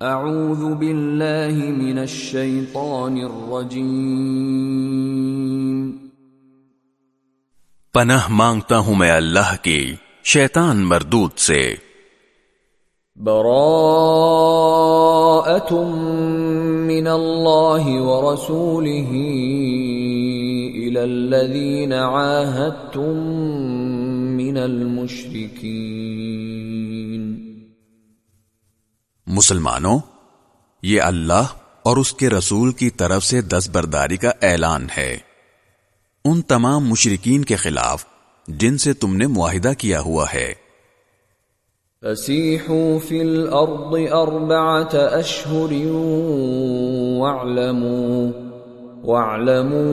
اعوذ باللہ من الشیطان الرجیم پناہ مانگتا ہوں میں اللہ کی شیطان مردود سے۔ براءت من اللہ ورسولہ الى الذین عاہدتم من المشرکین مسلمانوں، یہ اللہ اور اس کے رسول کی طرف سے دس برداری کا اعلان ہے۔ ان تمام مشرقین کے خلاف جن سے تم نے معاہدہ کیا ہوا ہے۔ فسیحوا فی الارض اربعت اشہر واعلموا واعلموا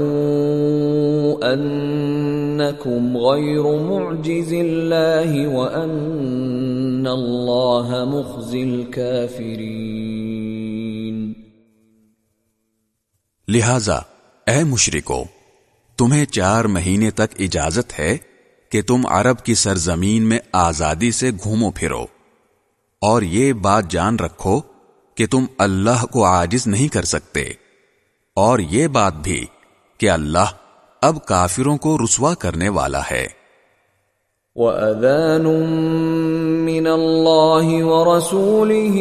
انکم غیر معجز اللہ وان اللہ مخزی الكافرین لہذا، اے مشرکو، تمہیں چار مہینے تک اجازت ہے کہ تم عرب کی سرزمین میں آزادی سے گھومو پھرو، اور یہ بات جان رکھو کہ تم اللہ کو عاجز نہیں کر سکتے۔ اور یہ بات بھی کہ اللہ اب کافروں کو رسوا کرنے والا ہے۔ وَأَذَانٌ مِّنَ اللَّهِ وَرَسُولِهِ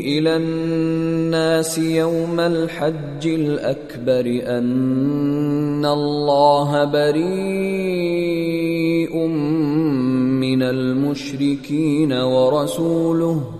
إِلَى النَّاسِ يَوْمَ الْحَجِّ الْأَكْبَرِ أَنَّ اللَّهَ بَرِيءٌ مِّنَ الْمُشْرِكِينَ وَرَسُولُهُ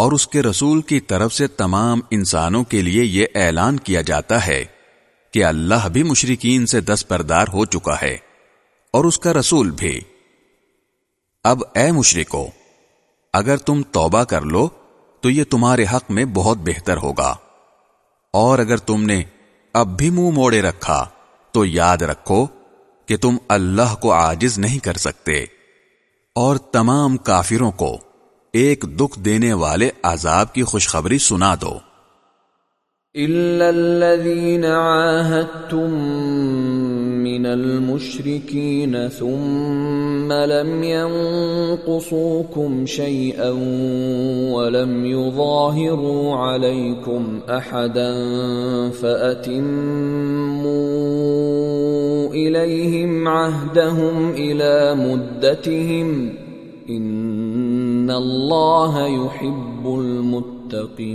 اور اس کے رسول کی طرف سے تمام انسانوں کے لیے یہ اعلان کیا جاتا ہے کہ اللہ بھی مشرقین سے دس پردار ہو چکا ہے اور اس کا رسول بھی۔ اب اے مشرکو، اگر تم توبہ کر لو، تو یہ تمہارے حق میں بہت بہتر ہوگا۔ اور اگر تم نے اب بھی منہ موڑے رکھا، تو یاد رکھو کہ تم اللہ کو عاجز نہیں کر سکتے۔ اور تمام کافروں کو ایک دکھ دینے والے عذاب کی خوشخبری سنا دو۔ إِلَّا الَّذِينَ عَاهَدتُّم مِّنَ الْمُشْرِكِينَ ثُمَّ لَمْ يَنقُصُوكُمْ شَيْئًا وَلَمْ إِنَّ اللَّهَ يُحِبُّ الْمُتَّقِينَ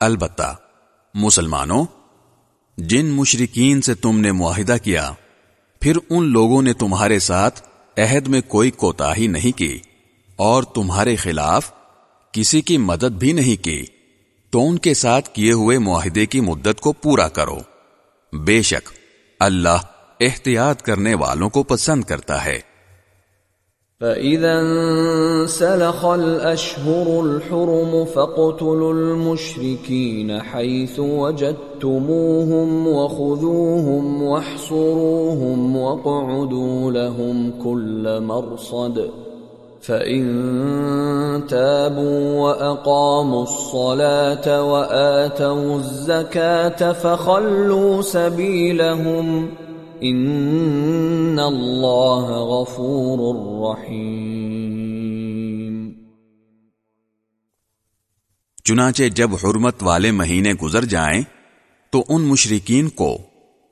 البتہ، مسلمانوں، جن مشرقین سے تم نے معاہدہ کیا، پھر ان لوگوں نے تمہارے ساتھ عہد میں کوئی کوتاہی نہیں کی، اور تمہارے خلاف کسی کی مدد بھی نہیں کی، تو ان کے ساتھ کیے ہوئے معاہدے کی مدت کو پورا کرو۔ بے شک، اللہ احتیاط کرنے والوں کو پسند کرتا ہے۔ فَإِذَا انسَلَخَ الْأَشْهُرُ الْحُرُمُ فَاقْتُلُوا الْمُشْرِكِينَ حَيْثُ وَجَدتُّمُوهُمْ وَخُذُوهُمْ وَاحْصُرُوهُمْ وَاقْعُدُوا لَهُمْ كُلَّ مَرْصَدٍ فَإِن تَابُوا وَأَقَامُوا الصَّلَاةَ وَآتَوُا الزَّكَاةَ فَخَلُّوا سَبِيلَهُمْ ان اللہ غفور رحیم چنانچہ جب حرمت والے مہینے گزر جائیں، تو ان مشرقین کو،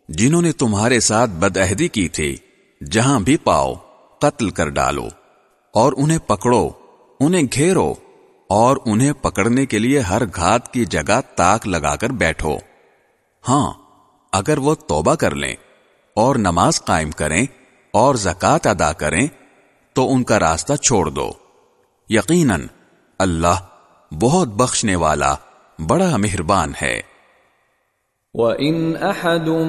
جنہوں نے تمہارے ساتھ بدعہدی کی تھی، جہاں بھی پاؤ، قتل کر ڈالو، اور انہیں پکڑو، انہیں گھیرو، اور انہیں پکڑنے کے لیے ہر گھات کی جگہ تاک لگا کر بیٹھو۔ ہاں اگر وہ توبہ کر لیں۔ اور نماز قائم کریں اور زکات ادا کریں تو ان کا راستہ چھوڑ دو۔ یقیناً اللہ بہت بخشنے والا، بڑا مہربان ہے۔ وَإِنْ أَحَدٌ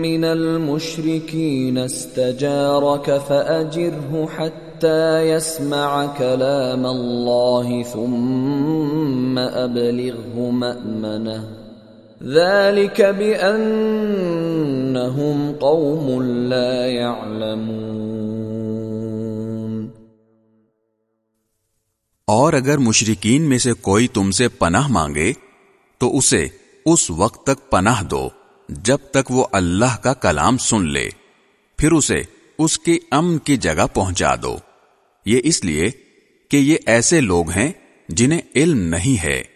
مِّنَ الْمُشْرِكِينَ اسْتَجَارَكَ فَأَجِرْهُ حَتَّى حتى يسمع كلام الله ثم أبلغه مأمنه۔ ذلك بأنهم قوم لا يعلمون۔ اور اگر مشرقین میں سے کوئی تم سے پناہ مانگے، تو اسے اس وقت تک پناہ دو جب تک وہ اللہ کا کلام سن لے، پھر اسے اس کی امن کی جگہ پہنچا دو۔ یہ اس لیے کہ یہ ایسے لوگ ہیں جنہیں علم نہیں ہے۔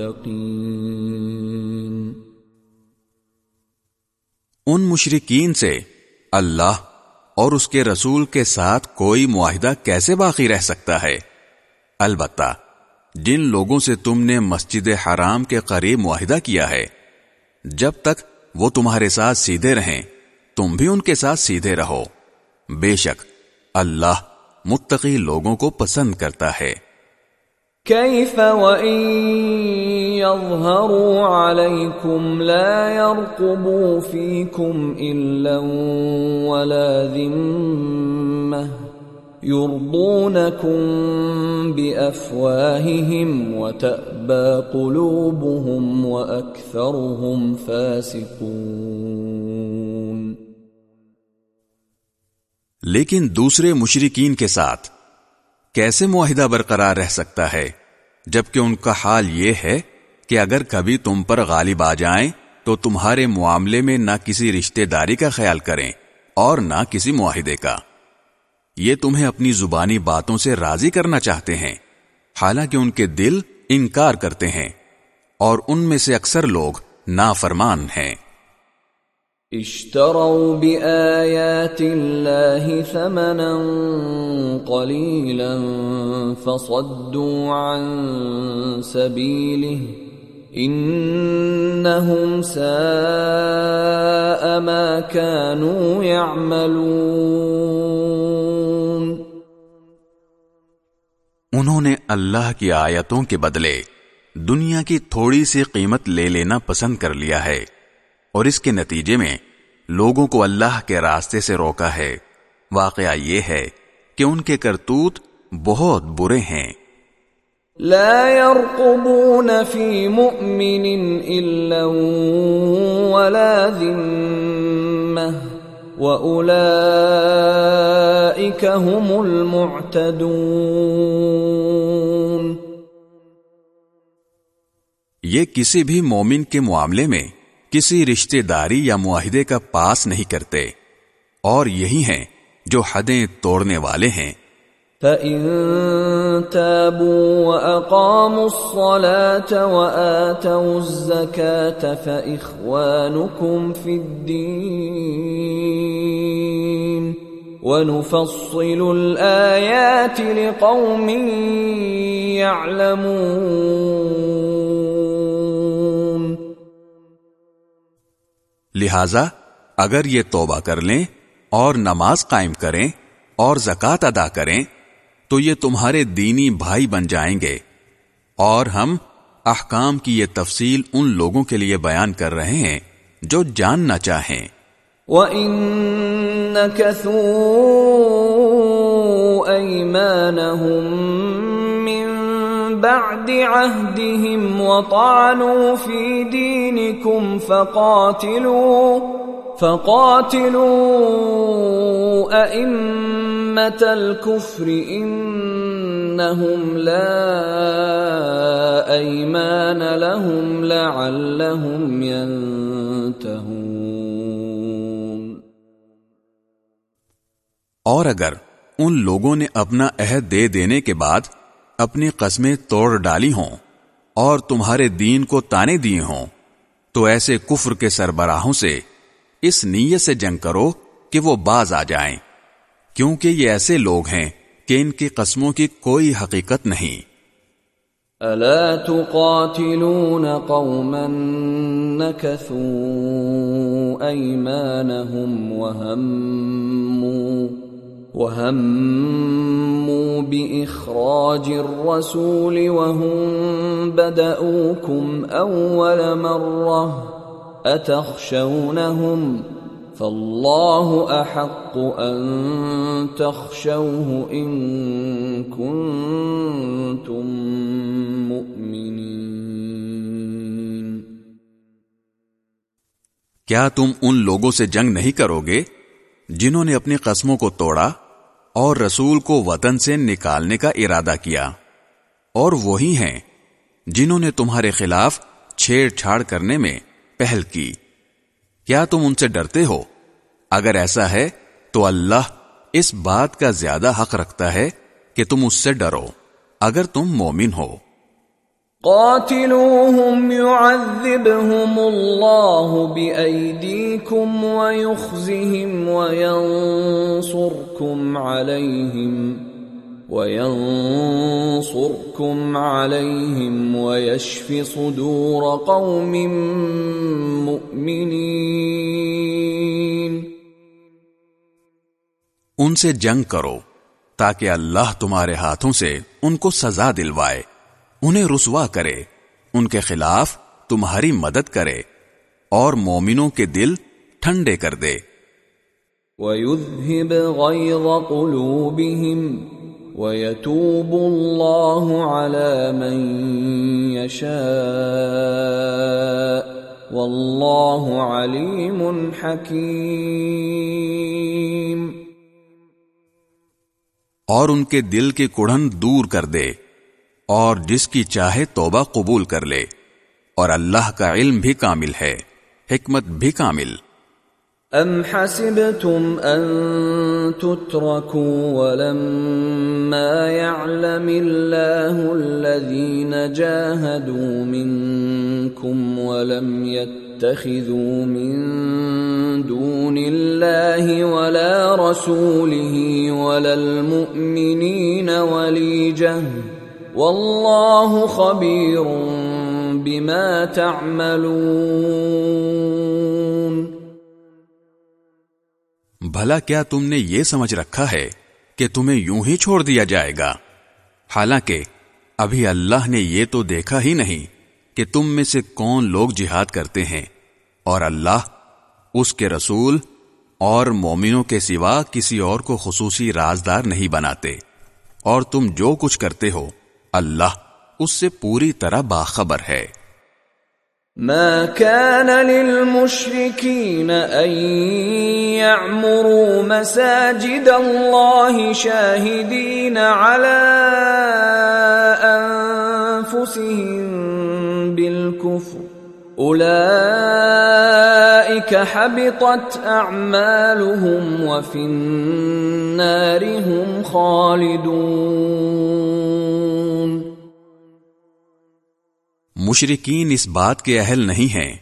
المتقین۔ ان مشرقین سے اللہ اور اس کے رسول کے ساتھ کوئی معاہدہ کیسے باقی رہ سکتا ہے؟ البتہ جن لوگوں سے تم نے مسجد حرام کے قریب معاہدہ کیا ہے، جب تک وہ تمہارے ساتھ سیدھے رہیں، تم بھی ان کے ساتھ سیدھے رہو۔ بے شک اللہ متقی لوگوں کو پسند کرتا ہے۔ كيف وإن يظهروا عليكم لا يرقبوا فيكم إلا ولا ذمة يرضونكم بأفواههم وتأبى قلوبهم وأكثرهم فاسقون لیکن دوسرے مشرقین کے ساتھ کیسے معاہدہ برقرار رہ سکتا ہے؟ جبکہ ان کا حال یہ ہے کہ اگر کبھی تم پر غالب آ جائیں، تو تمہارے معاملے میں نہ کسی رشتہ داری کا خیال کریں اور نہ کسی معاہدے کا۔ یہ تمہیں اپنی زبانی باتوں سے راضی کرنا چاہتے ہیں۔ حالانکہ ان کے دل انکار کرتے ہیں اور ان میں سے اکثر لوگ نافرمان ہیں۔ اشتروا بآيات الله ثمنا قليلا فصدوا عن سبيله انهم ساء ما كانوا يعملون انہوں نے اللہ کی آیتوں کے بدلے دنیا کی تھوڑی سی قیمت لے لینا پسند کر لیا ہے۔ اور اس کے نتیجے میں لوگوں کو اللہ کے راستے سے روکا ہے۔ واقعہ یہ ہے کہ ان کے کرتوت بہت برے ہیں۔ لا يرقبون في مؤمن الا ولا ذمه واولئك هم المعتدون۔ یہ کسی بھی مومن کے معاملے میں کسی رشتے داری یا معاہدے کا پاس نہیں کرتے۔ اور یہی ہیں جو حدیں توڑنے والے ہیں۔ فَإِن تَابُوا وَأَقَامُوا الصَّلَاةَ وَآتَوُا الزَّكَاةَ فَإِخْوَانُكُمْ فِي الدِّينِ وَنُفَصِّلُ الْآيَاتِ لِقَوْمٍ يَعْلَمُونَ لہذا اگر یہ توبہ کر لیں اور نماز قائم کریں اور زکات ادا کریں، تو یہ تمہارے دینی بھائی بن جائیں گے۔ اور ہم احکام کی یہ تفصیل ان لوگوں کے لیے بیان کر رہے ہیں جو جاننا چاہیں۔ وَإِن نَكَثُوا أَيْمَانَهُمْ بَعْدِ عَهْدِهِمْ وَطَعَنُوا فِي دِينِكُمْ فَقَاتِلُوا فَقَاتِلُوا أَئِمَّةَ الْكُفْرِ إِنَّهُمْ لَا أَيْمَانَ لَهُمْ لَعَلَّهُمْ يَنْتَهُونَ۔ اور اگر ان لوگوں نے اپنا عہد دے دینے کے بعد اپنی قسمیں توڑ ڈالی ہوں اور تمہارے دین کو تانے دیے ہوں، تو ایسے کفر کے سربراہوں سے اس نیت سے جنگ کرو کہ وہ باز آ جائیں، کیونکہ یہ ایسے لوگ ہیں کہ ان کی قسموں کی کوئی حقیقت نہیں۔ الا تقاتلون قوما نكثوا ايمانهم وهموا وهموا باخراج الرسول وهم بدؤوكم اول مره اتخشونهم فالله احق ان تخشوه ان كنتم مؤمنين۔ کیا تم ان لوگوں سے جنگ نہیں کرو گے جنہوں نے اپنی قسموں کو توڑا؟ اور رسول کو وطن سے نکالنے کا ارادہ کیا۔ اور وہی ہیں جنہوں نے تمہارے خلاف چھیڑ چھاڑ کرنے میں پہل کی۔ کیا تم ان سے ڈرتے ہو؟ اگر ایسا ہے تو اللہ اس بات کا زیادہ حق رکھتا ہے کہ تم اس سے ڈرو۔ اگر تم مومن ہو۔ قاتلوهم يعذبهم الله بأيديكم ويخزهم وينصركم عليهم وينصركم عليهم ويشف صدور قوم مؤمنين ان سے جنگ کرو تاکہ اللہ تمہارے ہاتھوں سے ان کو سزا دلوائے۔ انہیں رسوا کرے۔ ان کے خلاف تمہاری مدد کرے اور مومنوں کے دل ٹھنڈے کر دے۔ وَيُذْهِبْ غَيْظَ قُلُوبِهِمْ وَيَتُوبُ اللَّهُ عَلَى مَن يَشَاءُ وَاللَّهُ عَلِيمٌ حَكِيمٌ۔ اور ان کے دل کے کڑھن دور کر دے۔ اور جس کی چاہے توبہ قبول کر لے۔ اور اللہ کا علم بھی کامل ہے، حکمت بھی کامل۔ ام حسبتم ان تتركوا ولما يعلم الله الذين جاهدوا منكم ولم يتخذوا من دون الله ولا رسوله ولا المؤمنين وليجه واللہ خبیر بما تعملون. بھلا کیا تم نے یہ سمجھ رکھا ہے کہ تمہیں یوں ہی چھوڑ دیا جائے گا؟ حالانکہ ابھی اللہ نے یہ تو دیکھا ہی نہیں کہ تم میں سے کون لوگ جہاد کرتے ہیں اور اللہ اس کے رسول اور مومنوں کے سوا کسی اور کو خصوصی رازدار نہیں بناتے اور تم جو کچھ کرتے ہو اللہ اس سے پوری طرح باخبر ہے۔ ما كان للمشركين أن يعمروا مساجد الله شاهدين على أنفسهم بالكفر أولئك حبطت أعمالهم وفي النار هم خالدون۔ مشرقین اس بات کے اہل نہیں ہیں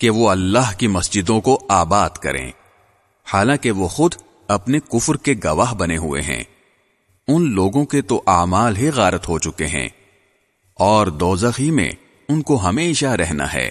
کہ وہ اللہ کی مسجدوں کو آباد کریں، حالانکہ وہ خود اپنے کفر کے گواہ بنے ہوئے ہیں۔ ان لوگوں کے تو اعمال ہی غارت ہو چکے ہیں، اور دوزخی میں ان کو ہمیشہ رہنا ہے۔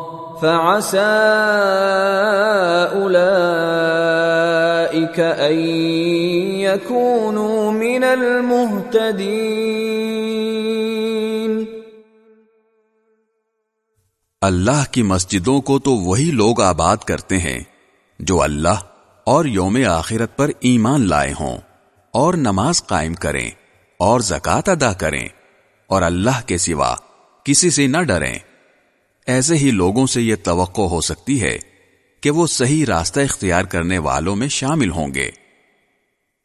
فعسى اولئك ان يكونوا من المهتدين. اللہ کی مسجدوں کو تو وہی لوگ آباد کرتے ہیں جو اللہ اور یوم آخرت پر ایمان لائے ہوں اور نماز قائم کریں اور زکات ادا کریں اور اللہ کے سوا کسی سے نہ ڈریں۔ ایسے ہی لوگوں سے یہ توقع ہو سکتی ہے کہ وہ صحیح راستہ اختیار کرنے والوں میں شامل ہوں گے۔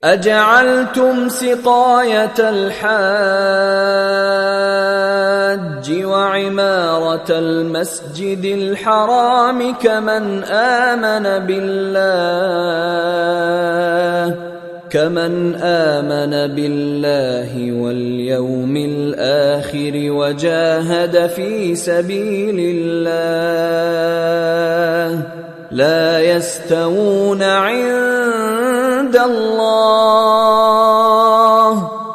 اجعلتم سقایت الحاج الحج وعمارة المسجد الحرام كمن آمن بالله كمن آمن بالله واليوم الآخر وجاهد في سبيل الله لا يستوون عند الله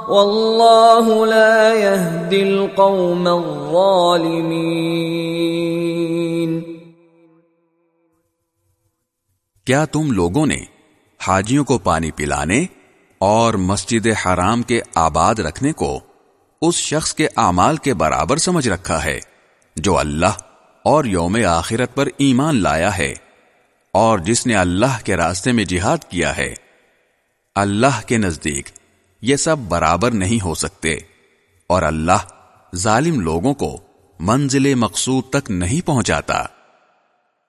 والله لا يهدي القوم الظالمين کیا تم لوگوں نے حاجیوں کو پانی پلانے اور مسجد حرام کے آباد رکھنے کو اس شخص کے اعمال کے برابر سمجھ رکھا ہے، جو اللہ اور یوم آخرت پر ایمان لایا ہے اور جس نے اللہ کے راستے میں جہاد کیا ہے۔ اللہ کے نزدیک یہ سب برابر نہیں ہو سکتے اور اللہ ظالم لوگوں کو منزل مقصود تک نہیں پہنچاتا۔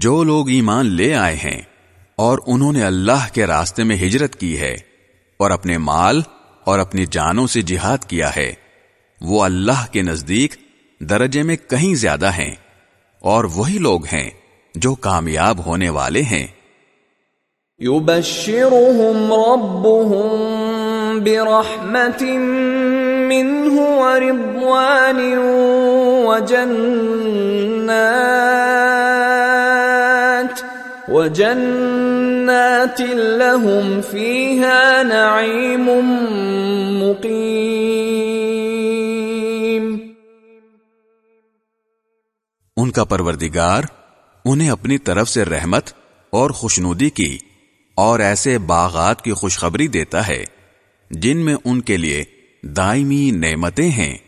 جو لوگ ایمان لے آئے ہیں اور انہوں نے اللہ کے راستے میں ہجرت کی ہے اور اپنے مال اور اپنی جانوں سے جہاد کیا ہے، وہ اللہ کے نزدیک درجے میں کہیں زیادہ ہیں اور وہی لوگ ہیں جو کامیاب ہونے والے ہیں۔ يبشرهم ربهم برحمة منه ورضوان وجنات وجنات لهم فيها نعيم مقيم. ان کا پروردگار انہیں اپنی طرف سے رحمت اور خوشنودی کی اور ایسے باغات کی خوشخبری دیتا ہے جن میں ان کے لیے دائمی نعمتیں ہیں۔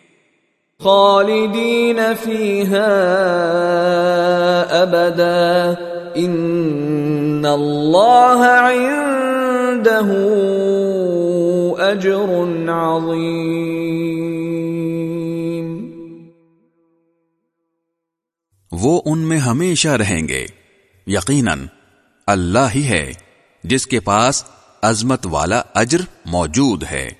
خالدین فیها ابدا۔ ان اللہ عنده اجر عظیم وہ ان میں ہمیشہ رہیں گے۔ یقیناً اللہ ہی ہے، جس کے پاس عظمت والا اجر موجود ہے۔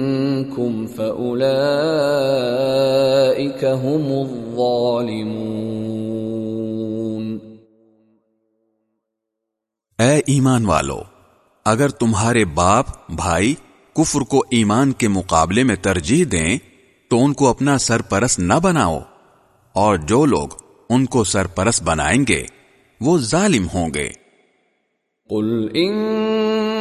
فأولئك هم الظالمون اے ایمان والو اگر تمہارے باپ بھائی کفر کو ایمان کے مقابلے میں ترجیح دیں تو ان کو اپنا سرپرست نہ بناؤ اور جو لوگ ان کو سرپرست بنائیں گے وہ ظالم ہوں گے۔ قل ان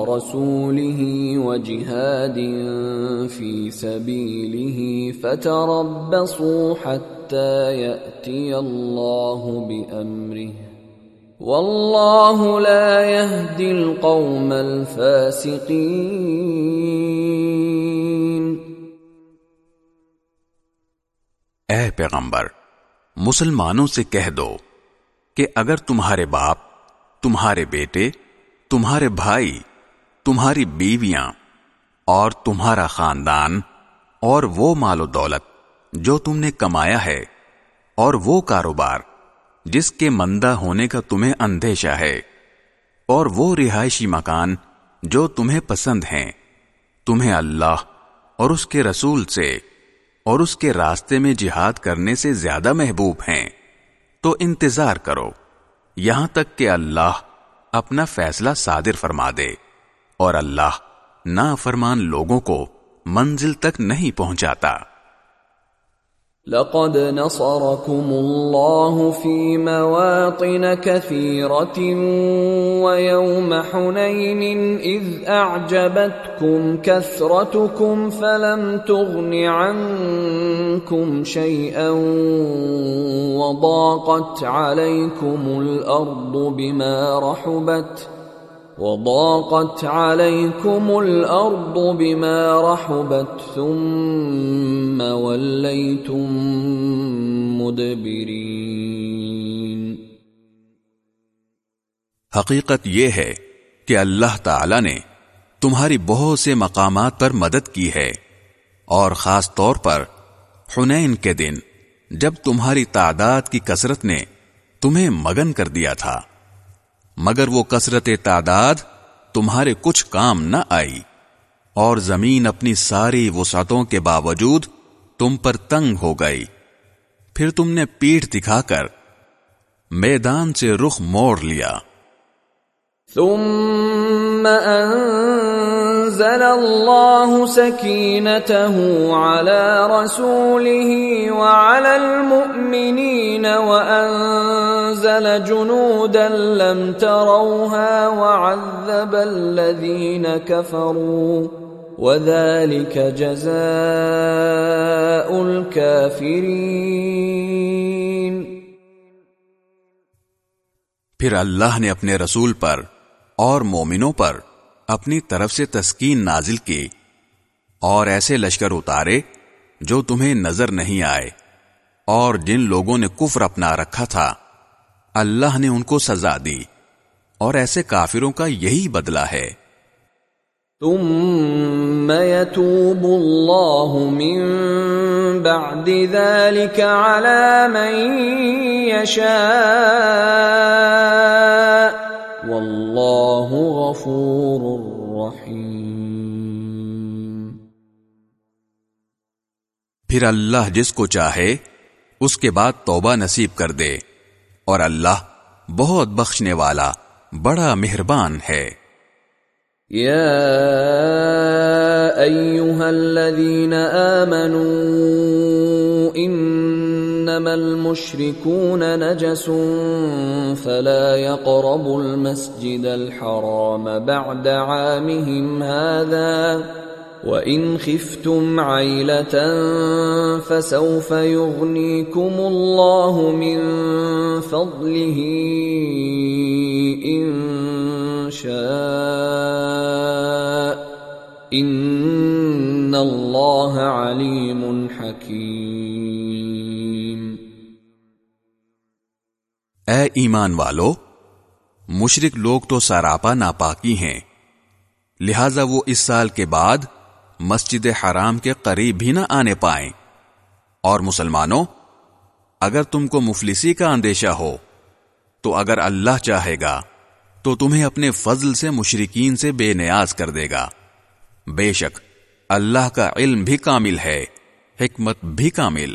ورسوله وجهاد في سبيله فتربصوا حتى يأتي الله بأمره. والله لا يهدي القوم الفاسقين. اے پیغمبر، مسلمانوں سے کہہ دو کہ اگر تمہارے باپ، تمہارے بیٹے، تمہارے بھائی تمہاری بیویاں اور تمہارا خاندان اور وہ مال و دولت جو تم نے کمایا ہے اور وہ کاروبار جس کے مندہ ہونے کا تمہیں اندیشہ ہے اور وہ رہائشی مکان جو تمہیں پسند ہیں، تمہیں اللہ اور اس کے رسول سے اور اس کے راستے میں جہاد کرنے سے زیادہ محبوب ہیں۔ تو انتظار کرو، یہاں تک کہ اللہ اپنا فیصلہ صادر فرما دے۔ اور اللہ نا فرمان لوگوں کو منزل تک نہیں پہنچاتا۔ لقد نصركم الله في مواطن كثيرة ويوم حنين إذ أعجبتكم كثرتكم فلم تغن عنكم شيئا وضاقت عليكم الأرض بما رحبت وضاقت عليكم الأرض بما رحبت ثم وليتم مدبرين۔ حقیقت یہ ہے کہ اللہ تعالی نے تمہاری بہت سے مقامات پر مدد کی ہے اور خاص طور پر حنین کے دن جب تمہاری تعداد کی کثرت نے تمہیں مگن کر دیا تھا۔ مگر وہ کثرت تعداد تمہارے کچھ کام نہ آئی۔ اور زمین اپنی ساری وسعتوں کے باوجود تم پر تنگ ہو گئی۔ پھر تم نے پیٹھ دکھا کر میدان سے رخ موڑ لیا۔ ثم انزل الله سكينته على رسوله وعلى المؤمنين وانزل جنودا لم تروها وعذب الذين كفروا وذلك جزاء الكافرين پھر اللہ نے اپنے رسول پر اور مومنوں پر اپنی طرف سے تسکین نازل کی اور ایسے لشکر اتارے جو تمہیں نظر نہیں آئے اور جن لوگوں نے کفر اپنا رکھا تھا، اللہ نے ان کو سزا دی اور ایسے کافروں کا یہی بدلہ ہے۔ ثم يتوب الله من بعد ذلك على من يشاء واللہ غفور رحیم۔ پھر اللہ جس کو چاہے اس کے بعد توبہ نصیب کر دے۔ اور اللہ بہت بخشنے والا بڑا مہربان ہے۔ یا ایوہا الذین آمنوا ان انما المشركون نجس فلا يقربوا المسجد الحرام بعد عامهم هذا وان خفتم عيله فسوف يغنيكم الله من فضله ان شاء ان الله عليم حكيم اے ایمان والو مشرق لوگ تو ساراپا ناپاکی ہیں، لہذا وہ اس سال کے بعد مسجد حرام کے قریب بھی نہ آنے پائیں۔ اور مسلمانوں، اگر تم کو مفلسی کا اندیشہ ہو، تو اگر اللہ چاہے گا، تو تمہیں اپنے فضل سے مشرقین سے بے نیاز کر دے گا۔ بے شک، اللہ کا علم بھی کامل ہے، حکمت بھی کامل۔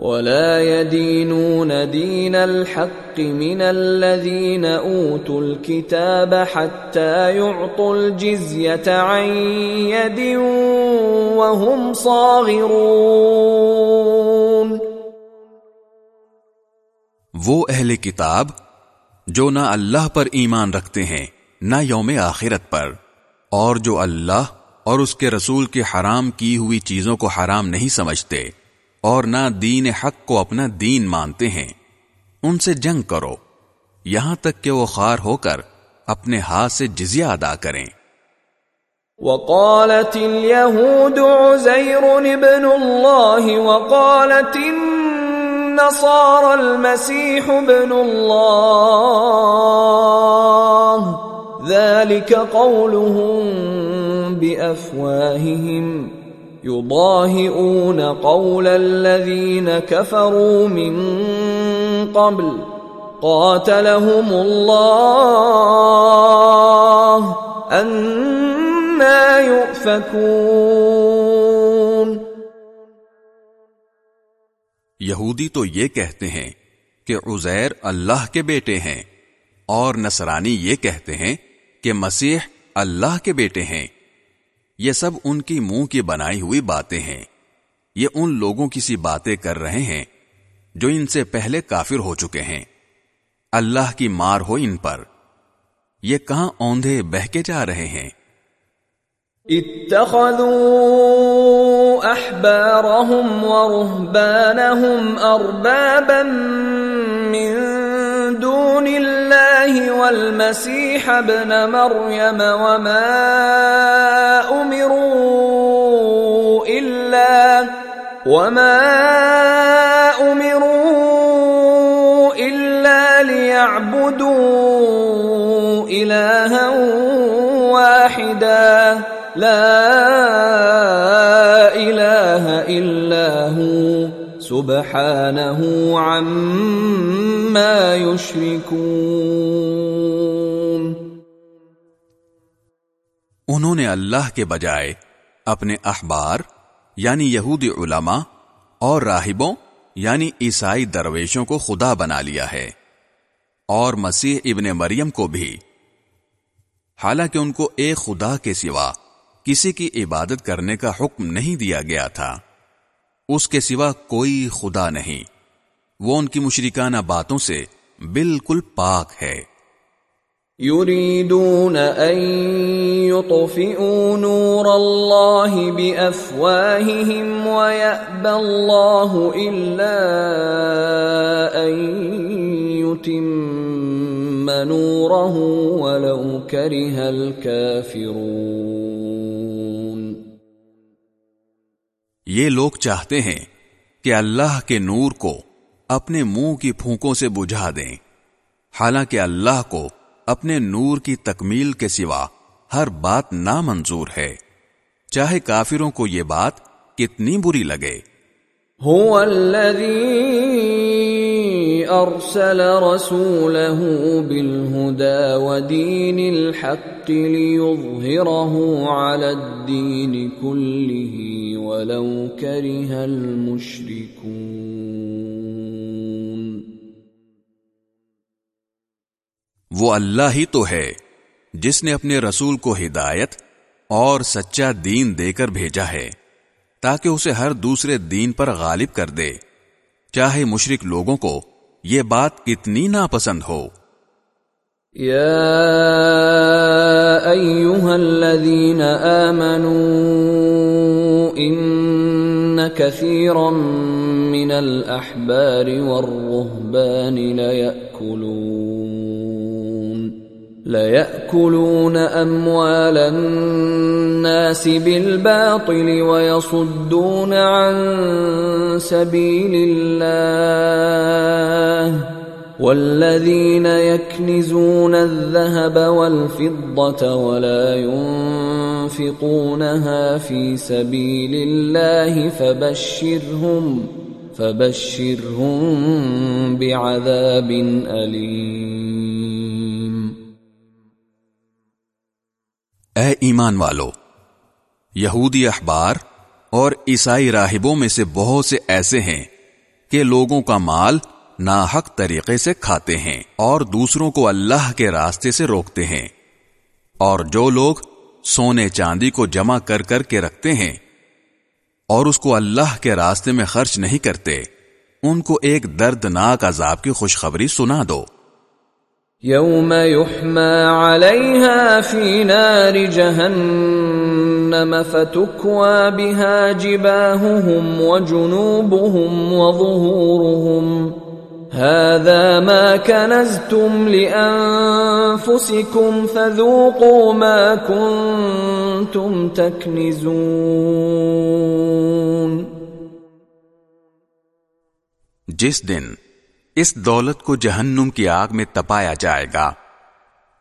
ولا يدينون دين الحق من الذين اوتوا الكتاب حتى يعطوا الجزيه عن يد وهم صاغرون. وہ اہل کتاب جو نہ اللہ پر ایمان رکھتے ہیں، نہ یوم آخرت پر، اور جو اللہ اور اس کے رسول کے حرام کی ہوئی چیزوں کو حرام نہیں سمجھتے۔ اور نہ دین حق کو اپنا دین مانتے ہیں۔ ان سے جنگ کرو۔ یہاں تک کہ وہ خار ہو کر اپنے ہاتھ سے جزیہ ادا کریں۔ وقالت اليهود عزير ابن الله وقالت النصارى المسيح ابن الله، ذلك قولهم بافواههم يضاهئون قول الذين كفروا من قبل. قاتلهم الله. انا يؤفكون. یہودی تو یہ کہتے ہیں کہ عزیر اللہ کے بیٹے ہیں اور نصرانی یہ کہتے ہیں کہ مسیح اللہ کے بیٹے ہیں۔ یہ سب ان کی منہ کی بنائی ہوئی باتیں ہیں۔ یہ ان لوگوں کی سی باتیں کر رہے ہیں جو ان سے پہلے کافر ہو چکے ہیں۔ اللہ کی مار ہو ان پر۔ یہ کہاں اوندھے بہ کے جا رہے ہیں؟ اتخذوا احبارهم ورهبانهم اربابا من دون الله والمسيح ابن مريم وما امروا الا وما امروا الا ليعبدوا الها واحدا لا ہو سبحانہ عما یشرکون انہوں نے اللہ کے بجائے اپنے اخبار یعنی یہودی علماء اور راہبوں یعنی عیسائی درویشوں کو خدا بنا لیا ہے۔ اور مسیح ابن مریم کو بھی۔ حالانکہ ان کو ایک خدا کے سوا کسی کی عبادت کرنے کا حکم نہیں دیا گیا تھا۔ اس کے سوا کوئی خدا نہیں۔ وہ ان کی مشرکانہ باتوں سے بالکل پاک ہے۔ يريدون ان يطفئوا نور الله بافواههم ويأبى الله الا ان يتم نوره ولو كره الكافرون یہ لوگ چاہتے ہیں کہ اللہ کے نور کو اپنے منہ کی پھونکوں سے بجھا دیں۔ حالانکہ اللہ کو اپنے نور کی تکمیل کے سوا ہر بات نامنظور ہے۔ چاہے کافروں کو یہ بات کتنی بری لگے۔ ارسل رسوله بالهدى ودين الحق ليظهره على الدين كله ولو كره المشركون۔ وہ اللہ ہی تو ہے جس نے اپنے رسول کو ہدایت اور سچا دین دے کر بھیجا ہے تاکہ اسے ہر دوسرے دین پر غالب کر دے، چاہے مشرک لوگوں کو یہ بات کتنی ناپسند ہو۔ یا ایوہا الذین آمنوا ان کثیرا من الاحبار والرہبان لیأکلون ليأكلون أموال الناس بالباطل ويصدون عن سبيل الله والذين يكنزون الذهب والفضة ولا ينفقونها في سبيل الله فبشرهم فبشرهم بعذاب أليم اے ایمان والو، یہودی اخبار اور عیسائی راہبوں میں سے بہت سے ایسے ہیں کہ لوگوں کا مال ناحق طریقے سے کھاتے ہیں اور دوسروں کو اللہ کے راستے سے روکتے ہیں۔ اور جو لوگ سونے چاندی کو جمع کر کر کے رکھتے ہیں اور اس کو اللہ کے راستے میں خرچ نہیں کرتے، ان کو ایک دردناک عذاب کی خوشخبری سنا دو۔ يوم يحمى عليها في نار جهنم فتكوى بها جباههم وجنوبهم وظهورهم هذا ما كنزتم لانفسكم فذوقوا ما كنتم تكنزون جس دن اس دولت کو جہنم کی آگ میں تپایا جائے گا۔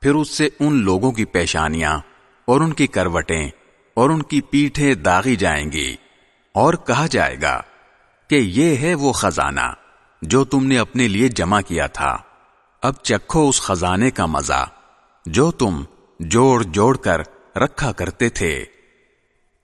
پھر اس سے ان لوگوں کی پیشانیاں اور ان کی کروٹیں اور ان کی پیٹھیں داغی جائیں گی۔ اور کہا جائے گا کہ یہ ہے وہ خزانہ جو تم نے اپنے لیے جمع کیا تھا۔ اب چکھو اس خزانے کا مزہ جو تم جوڑ جوڑ کر رکھا کرتے تھے۔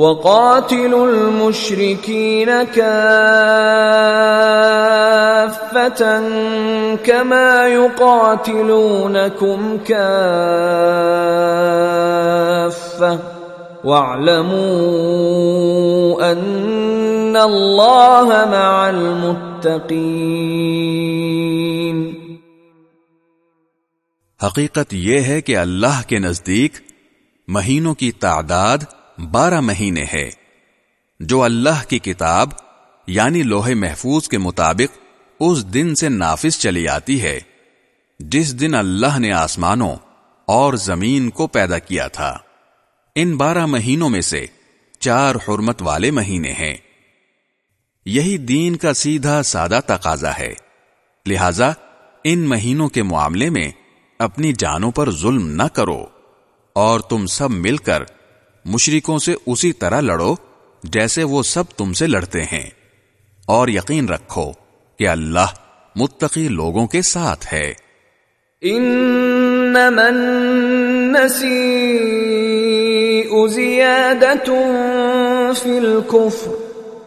وقاتلوا المشركين كافة كما يقاتلونكم كافة. واعلموا أن الله مع المتقين. حقیقت یہ ہے کہ اللہ کے نزدیک مہینوں کی تعداد بارہ مہینے ہے، جو اللہ کی کتاب یعنی لوہے محفوظ کے مطابق اس دن سے نافذ چلی آتی ہے، جس دن اللہ نے آسمانوں اور زمین کو پیدا کیا تھا۔ ان بارہ مہینوں میں سے چار حرمت والے مہینے ہیں۔ یہی دین کا سیدھا سادہ تقاضا ہے۔ لہذا ان مہینوں کے معاملے میں اپنی جانوں پر ظلم نہ کرو اور تم سب مل کر مشرکوں سے اسی طرح لڑو جیسے وہ سب تم سے لڑتے ہیں۔ اور یقین رکھو کہ اللہ متقی لوگوں کے ساتھ ہے۔ انما النسیء زیادت فی الكفر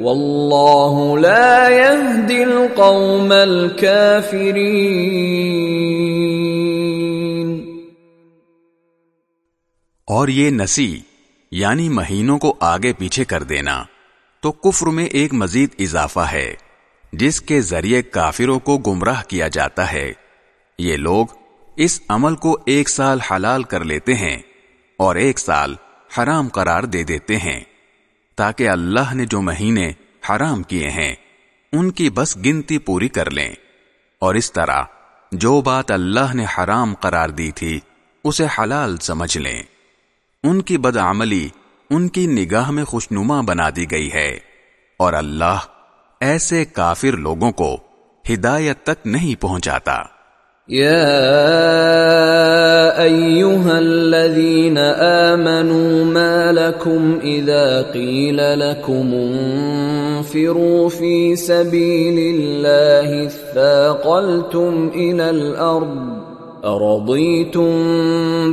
واللہ لا يهدي القوم الكافرین اور یہ نسی یعنی مہینوں کو آگے پیچھے کر دینا، تو کفر میں ایک مزید اضافہ ہے، جس کے ذریعے کافروں کو گمراہ کیا جاتا ہے۔ یہ لوگ اس عمل کو ایک سال حلال کر لیتے ہیں اور ایک سال حرام قرار دے دیتے ہیں۔ تاکہ اللہ نے جو مہینے حرام کیے ہیں، ان کی بس گنتی پوری کر لیں۔ اور اس طرح جو بات اللہ نے حرام قرار دی تھی، اسے حلال سمجھ لیں۔ ان کی بدعملی ان کی نگاہ میں خوشنما بنا دی گئی ہے۔ اور اللہ ایسے کافر لوگوں کو ہدایت تک نہیں پہنچاتا۔ يا ايها الذين امنوا ما لكم اذا قيل لكم انفروا في سبيل الله اثاقلتم الى الارض ارضيتم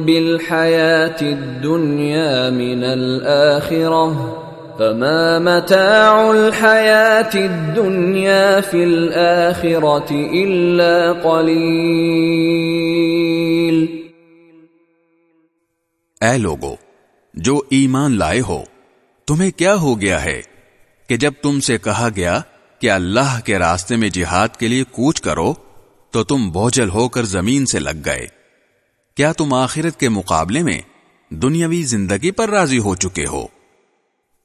بالحياه الدنيا من الاخره فما متاع الحیات الدنیا فی الاخرت الا قلیل اے لوگو، جو ایمان لائے ہو، تمہیں کیا ہو گیا ہے کہ جب تم سے کہا گیا کہ اللہ کے راستے میں جہاد کے لیے کوچ کرو، تو تم بوجھل ہو کر زمین سے لگ گئے۔ کیا تم آخرت کے مقابلے میں دنیاوی زندگی پر راضی ہو چکے ہو؟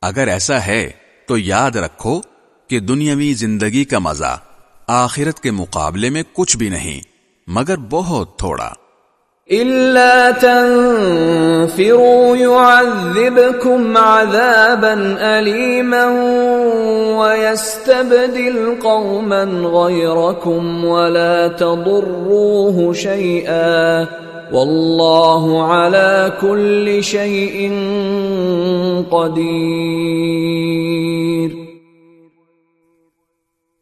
اگر ایسا ہے، تو یاد رکھو کہ دنیاوی زندگی کا مزہ آخرت کے مقابلے میں کچھ بھی نہیں، مگر بہت تھوڑا۔ إلا تنفروا يعذبكم عذابا أليما ويستبدل قوما غيركم ولا تضروه شيئا واللہ على كل شيء قدیر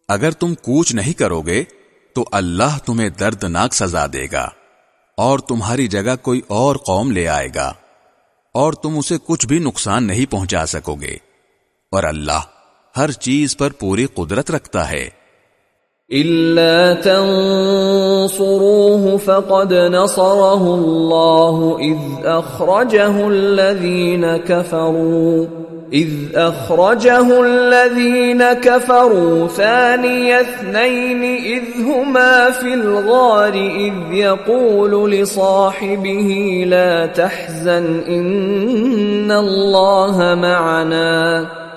اگر تم کوچ نہیں کرو گے، تو اللہ تمہیں دردناک سزا دے گا۔ اور تمہاری جگہ کوئی اور قوم لے آئے گا، اور تم اسے کچھ بھی نقصان نہیں پہنچا سکو گے۔ اور اللہ ہر چیز پر پوری قدرت رکھتا ہے۔ إلا تنصروه فقد نصره الله إذ أخرجه الذين كفروا۔ اذ اخرجه الذين كفروا ثاني اثنين اذ هما في الغار اذ يقول لصاحبه لا تحزن ان الله معنا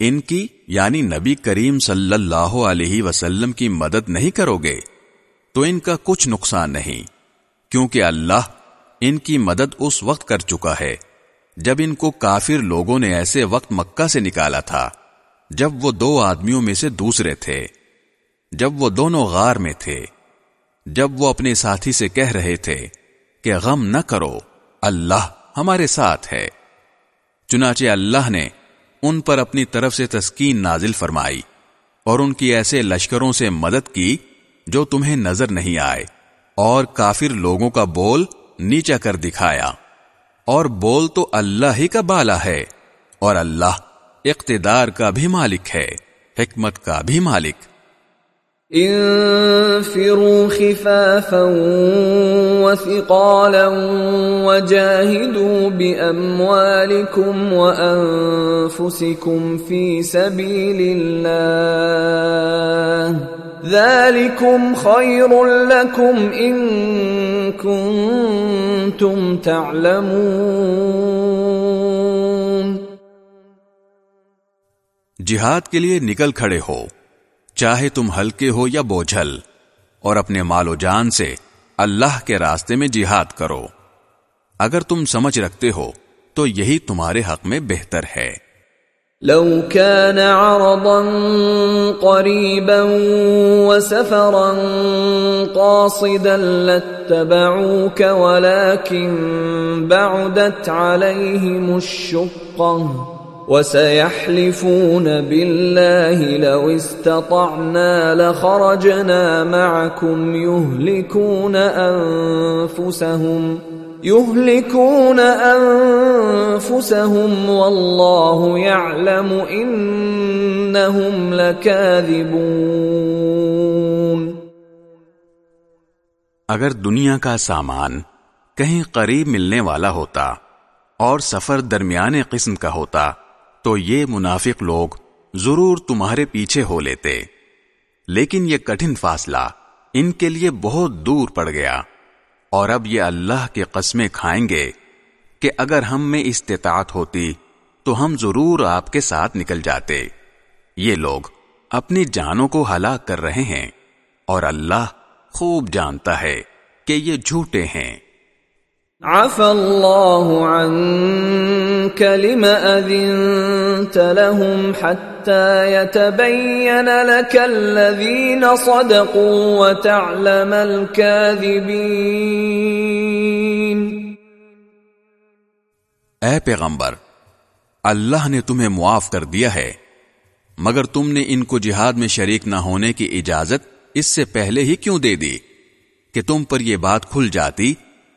ان کی یعنی نبی کریم صلی اللہ علیہ وسلم کی مدد نہیں کرو گے، تو ان کا کچھ نقصان نہیں، کیونکہ اللہ ان کی مدد اس وقت کر چکا ہے جب ان کو کافر لوگوں نے ایسے وقت مکہ سے نکالا تھا، جب وہ دو آدمیوں میں سے دوسرے تھے، جب وہ دونوں غار میں تھے، جب وہ اپنے ساتھی سے کہہ رہے تھے کہ غم نہ کرو، اللہ ہمارے ساتھ ہے۔ چنانچہ اللہ نے ان پر اپنی طرف سے تسکین نازل فرمائی اور ان کی ایسے لشکروں سے مدد کی جو تمہیں نظر نہیں آئے اور کافر لوگوں کا بول نیچا کر دکھایا۔ اور بول تو اللہ ہی کا بالا ہے اور اللہ اقتدار کا بھی مالک ہے، حکمت کا بھی مالک۔ انفروا خفافا وثقالا وجاهدوا بأموالكم وأنفسكم في سبيل الله ذلكم خير لكم إن كنتم تعلمون جہاد کے لیے نکل کھڑے ہو۔ چاہے تم ہلکے ہو یا بوجھل، اور اپنے مال و جان سے اللہ کے راستے میں جہاد کرو۔ اگر تم سمجھ رکھتے ہو، تو یہی تمہارے حق میں بہتر ہے۔ لو كان عرضا قريبا وسفرا قاصدا لاتبعوك، ولكن بعدت عليهم الشقه وسيحلفون بالله لو استطعنا لخرجنا معكم يهلكون أنفسهم يهلكون أنفسهم والله يعلم إنهم لكاذبون اگر دنیا کا سامان کہیں قریب ملنے والا ہوتا اور سفر درمیانے قسم کا ہوتا تو یہ منافق لوگ ضرور تمہارے پیچھے ہو لیتے۔ لیکن یہ کٹھن فاصلہ ان کے لیے بہت دور پڑ گیا۔ اور اب یہ اللہ کے قسمیں کھائیں گے کہ اگر ہم میں استطاعت ہوتی تو ہم ضرور آپ کے ساتھ نکل جاتے۔ یہ لوگ اپنی جانوں کو ہلاک کر رہے ہیں اور اللہ خوب جانتا ہے کہ یہ جھوٹے ہیں۔ عفى الله عنك لما أذنت لهم حتى يتبين لك الذين صدقوا وتعلم الكاذبين اے پیغمبر، اللہ نے تمہیں معاف کر دیا ہے، مگر تم نے ان کو جہاد میں شریک نہ ہونے کی اجازت اس سے پہلے ہی کیوں دے دی کہ تم پر یہ بات کھل جاتی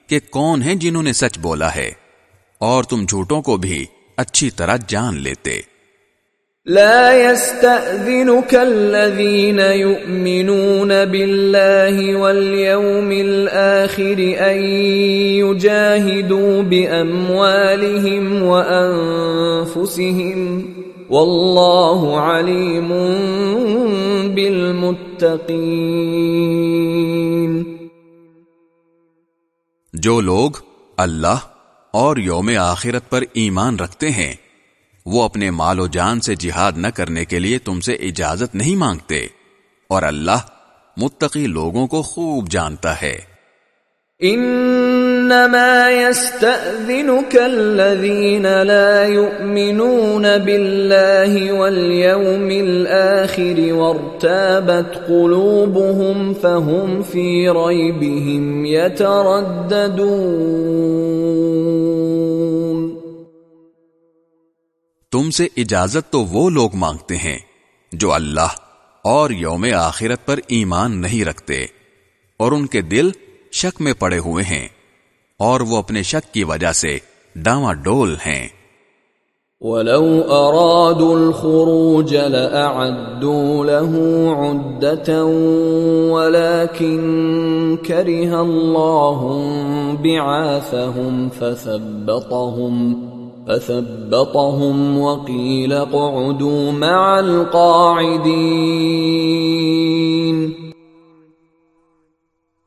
کہ کون ہیں جنہوں نے سچ بولا ہے، اور تم جھوٹوں کو بھی اچھی طرح جان لیتے۔ لا يستأذنك الذين يؤمنون بالله واليوم الآخر أن يجاهدوا بأموالهم وأنفسهم والله عليم بالمتقين۔ جو لوگ اللہ اور یوم آخرت پر ایمان رکھتے ہیں، وہ اپنے مال و جان سے جہاد نہ کرنے کے لیے تم سے اجازت نہیں مانگتے، اور اللہ متقی لوگوں کو خوب جانتا ہے۔ انما يستأذنك الذين لا يؤمنون بالله واليوم الاخر وارتابت قلوبهم فهم في ريبهم يترددون تم سے اجازت تو وہ لوگ مانگتے ہیں جو اللہ اور یوم آخرت پر ایمان نہیں رکھتے اور ان کے دل شک میں پڑے ہوئے ہیں۔ اور وہ اپنے شک کی وجہ سے ڈاما ڈول ہیں۔ ولو ارادوا الخروج لأعدوا له عدة ولكن كره الله بعاثهم فثبطهم فثبطهم وقيل اقعدوا مع القاعدين۔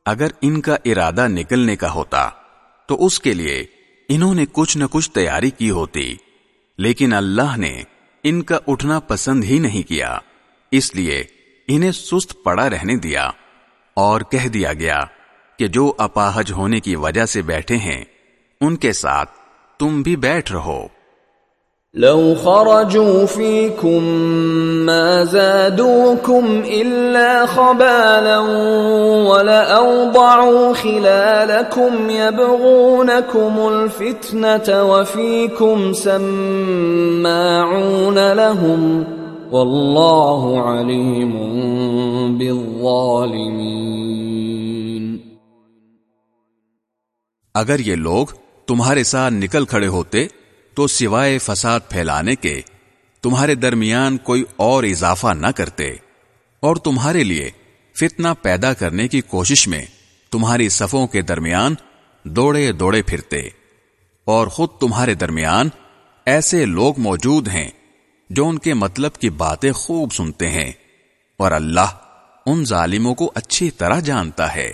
اگر ان کا ارادہ نکلنے کا ہوتا تو اس کے لیے انہوں نے کچھ نہ کچھ تیاری کی ہوتی، لیکن اللہ نے ان کا اٹھنا پسند ہی نہیں کیا، اس لیے انہیں سست پڑا رہنے دیا اور کہہ دیا گیا کہ جو اپاہج ہونے کی وجہ سے بیٹھے ہیں، ان کے ساتھ تم بھی بیٹھ رہو۔ لو خرجوا فيكم ما زادوكم إلا خبالا ولأوضعوا خلالكم يبغونكم الفتنة وفيكم سماعون لهم والله عليم بالظالمين. اگر یہ لوگ تمہارے ساتھ نکل کھڑے ہوتے تو سوائے فساد پھیلانے کے تمہارے درمیان کوئی اور اضافہ نہ کرتے اور تمہارے لیے فتنہ پیدا کرنے کی کوشش میں تمہاری صفوں کے درمیان دوڑے دوڑے پھرتے اور خود تمہارے درمیان ایسے لوگ موجود ہیں جو ان کے مطلب کی باتیں خوب سنتے ہیں اور اللہ ان ظالموں کو اچھی طرح جانتا ہے۔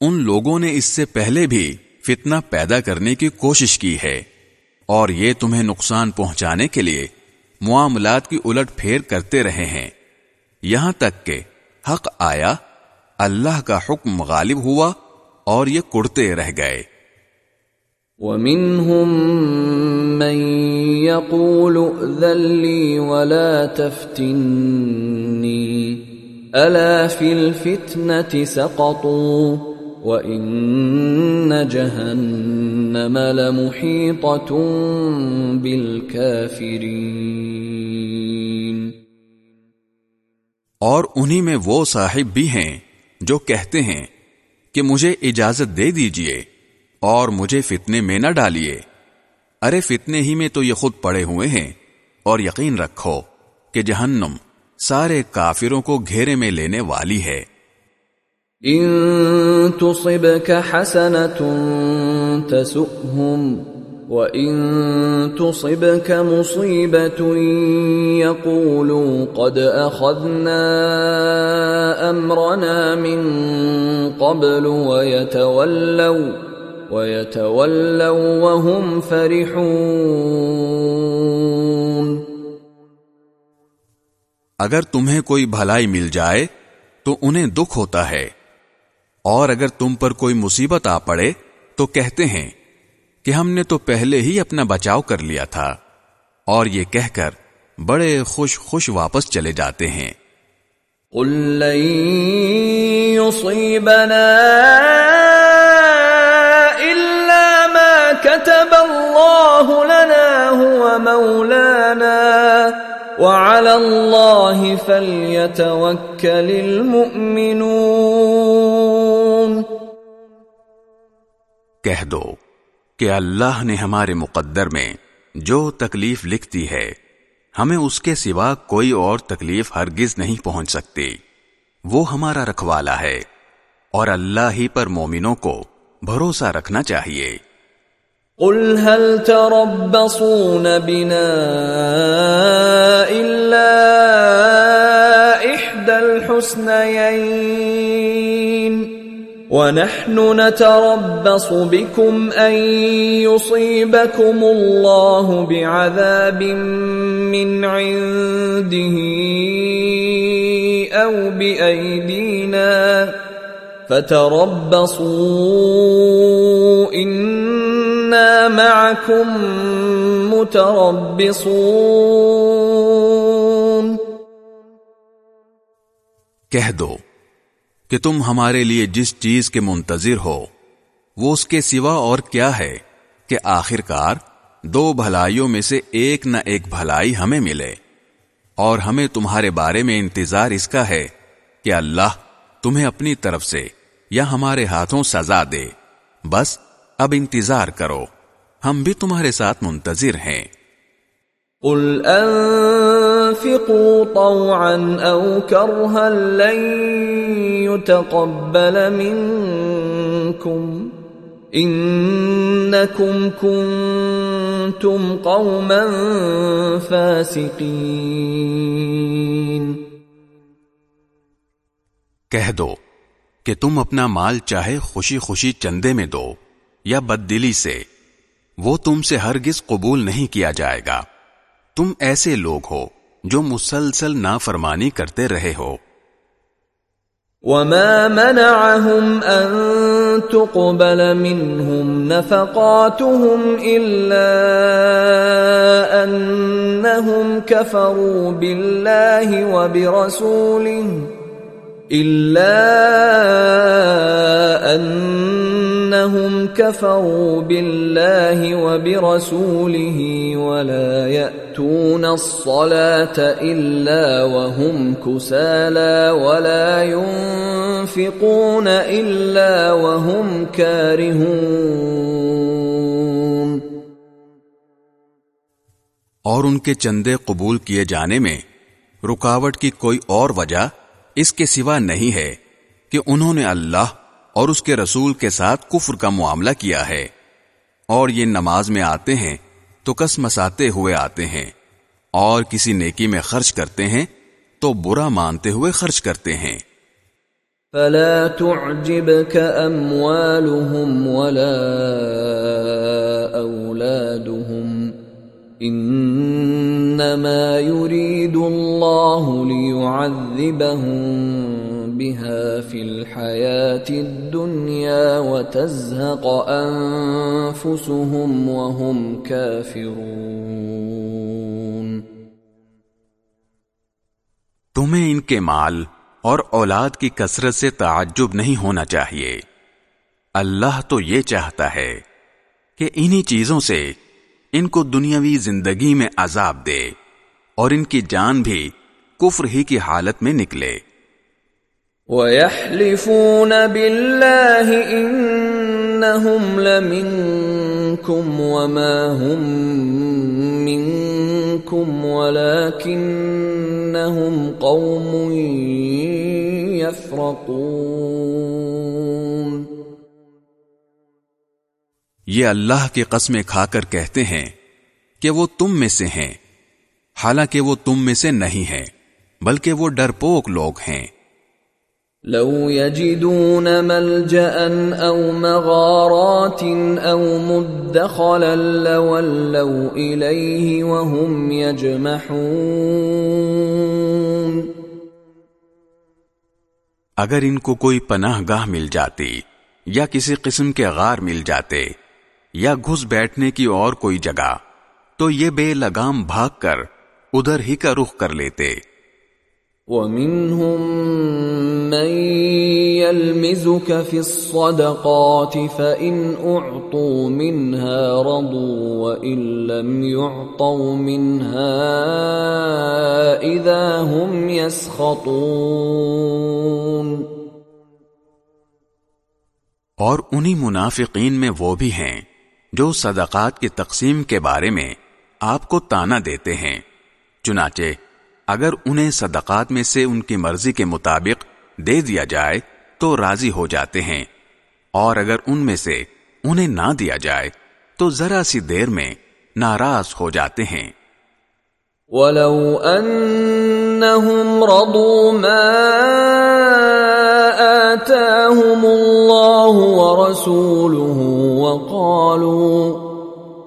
ان لوگوں نے اس سے پہلے بھی فتنہ پیدا کرنے کی کوشش کی ہے اور یہ تمہیں نقصان پہنچانے کے لیے معاملات کی الٹ پھیر کرتے رہے ہیں۔ یہاں تک کہ حق آیا، اللہ کا حکم غالب ہوا اور یہ کڑتے رہ گئے۔ وَمِنْهُمْ مَنْ يَقُولُ ذَلِّي وَلَا تَفْتِنِّي، أَلَا فِي الْفِتْنَةِ سَقَطُوا؟ وَإِنَّ جَهَنَّمَ لَمُحِيطَةٌ بِالْكَافِرِينَ اور انہی میں وہ صاحب بھی ہیں جو کہتے ہیں کہ مجھے اجازت دے دیجیے اور مجھے فتنے میں نہ ڈالیے۔ ارے فتنے ہی میں تو یہ خود پڑے ہوئے ہیں اور یقین رکھو کہ جہنم سارے کافروں کو گھیرے میں لینے والی ہے۔ ان تصبك حسنة تسؤهم وان تصبك مصيبة يقولوا قد اخذنا امرنا من قبل ويتولوا ويتولوا وهم فرحون. اگر تمہیں کوئی بھلائی مل جائے تو انہیں دکھ ہوتا ہے۔ اور اگر تم پر کوئی مصیبت آ پڑے تو کہتے ہیں کہ ہم نے تو پہلے ہی اپنا بچاؤ کر لیا تھا۔ اور یہ کہہ کر بڑے خوش خوش واپس چلے جاتے ہیں۔ قل لن يصيبنا إلا ما كتب الله لنا هو مولانا وعلى الله فليتوكل المؤمنون۔ کہہ دو کہ اللہ نے ہمارے مقدر میں جو تکلیف لکھتی ہے، ہمیں اس کے سوا کوئی اور تکلیف ہرگز نہیں پہنچ سکتی۔ وہ ہمارا رکھوالا ہے اور اللہ ہی پر مومنوں کو بھروسہ رکھنا چاہیے۔ قل هل تربصون بنا إلا إحدى الحسنيين؟ ونحن نتربص بكم أن يصيبكم الله بعذاب من عنده أو بأيدينا فتربصوا إن معكم متربصون. کہہ دو کہ تم ہمارے لیے جس چیز کے منتظر ہو، وہ اس کے سوا اور کیا ہے کہ آخر کار دو بھلائیوں میں سے ایک نہ ایک بھلائی ہمیں ملے، اور ہمیں تمہارے بارے میں انتظار اس کا ہے کہ اللہ تمہیں اپنی طرف سے یا ہمارے ہاتھوں سزا دے۔ بس اب انتظار کرو، ہم بھی تمہارے ساتھ منتظر ہیں۔ قل انفقوا طوعا او کرها لن يتقبل منكم انکم کنتم قوما فاسقین کہہ دو کہ تم اپنا مال چاہے خوشی خوشی چندے میں دو یا بد دلی سے، وہ تم سے ہرگز قبول نہیں کیا جائے گا۔ تم ایسے لوگ ہو جو مسلسل نافرمانی کرتے رہے ہو۔ وما منعهم ان تقبل منهم نفقاتهم الا انهم كفروا بالله وبرسوله الا انهم كفروا بالله وبرسوله ولا ياتون الصلاه الا وهم كسالى ولا ينفقون الا وهم كارهون اور ان کے چندے قبول کیے جانے میں رکاوٹ کی کوئی اور وجہ اس کے سوا نہیں ہے کہ انہوں نے اللہ اور اس کے رسول کے ساتھ کفر کا معاملہ کیا ہے۔ اور یہ نماز میں آتے ہیں تو کس مساتے ہوئے آتے ہیں۔ اور کسی نیکی میں خرچ کرتے ہیں تو برا مانتے ہوئے خرچ کرتے ہیں۔ فلا تعجبك اموالهم ولا اولادهم انما يريد الله ليعذبهم بها في الحياه الدنيا وتزهق انفسهم وهم كافرون تمہیں ان کے مال اور اولاد کی کثرت سے تعجب نہیں ہونا چاہیے۔ اللہ تو یہ چاہتا ہے کہ انہی چیزوں سے ان کو دنیاوی زندگی میں عذاب دے اور ان کی جان بھی کفر ہی کی حالت میں نکلے۔ وَيَحْلِفُونَ بِاللَّهِ إِنَّهُمْ لَمِنكُمْ وَمَا هُمْ مِنكُمْ وَلَكِنَّهُمْ قَوْمٌ يَفْرَقُونَ یہ اللہ کی قسمیں کھا کر کہتے ہیں کہ وہ تم میں سے ہیں۔ حالانکہ وہ تم میں سے نہیں ہیں بلکہ وہ ڈرپوک لوگ ہیں۔ لو يجدون ملجا او مغارات او مدخلا لولوا اليه وهم يجمحون۔ اگر ان کو کوئی پناہ گاہ مل جاتی یا کسی قسم کے غار مل جاتے یا گھس بیٹھنے کی اور کوئی جگہ تو یہ بے لگام بھاگ کر ادھر ہی کا رخ کر لیتے۔ وَمِنْهُمْ مَنْ يَلْمِزُكَ فِي الصَّدَقَاتِ فَإِنْ أُعْطُوا مِنْهَا رَضُوا وَإِنْ لَمْ يُعْطَوْا مِنْهَا إِذَا هُمْ يَسْخَطُونَ۔ اور انہی منافقین میں وہ بھی ہیں۔ جو صدقات کی تقسیم کے بارے میں آپ کو تانا دیتے ہیں۔ چنانچہ، اگر انہیں صدقات میں سے ان کی مرضی کے مطابق دے دیا جائے تو راضی ہو جاتے ہیں۔ اور اگر ان میں سے انہیں نہ دیا جائے تو ذرا سی دیر میں ناراض ہو جاتے ہیں۔ وَلَوْ أَنَّهُمْ رَضُوا مَا آتَاهُمُ اللَّهُ وَرَسُولُهُ وَقَالُوا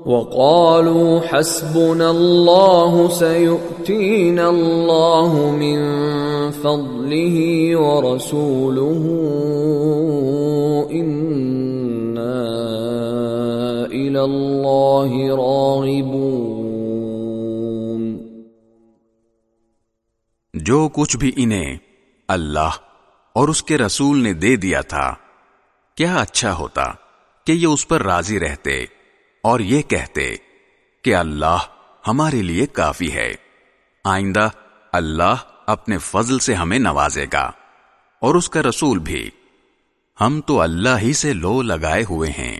وَقَالُوا حَسْبُنَا اللَّهُ سَيُؤْتِينَا اللَّهُ مِنْ فَضْلِهِ وَرَسُولُهُ إِنَّا إِلَى اللَّهِ رَاغِبُونَ جو کچھ بھی انہیں اللہ اور اس کے رسول نے دے دیا تھا، کیا اچھا ہوتا کہ یہ اس پر راضی رہتے اور یہ کہتے کہ اللہ ہمارے لیے کافی ہے۔ آئندہ اللہ اپنے فضل سے ہمیں نوازے گا اور اس کا رسول بھی۔ ہم تو اللہ ہی سے لو لگائے ہوئے ہیں۔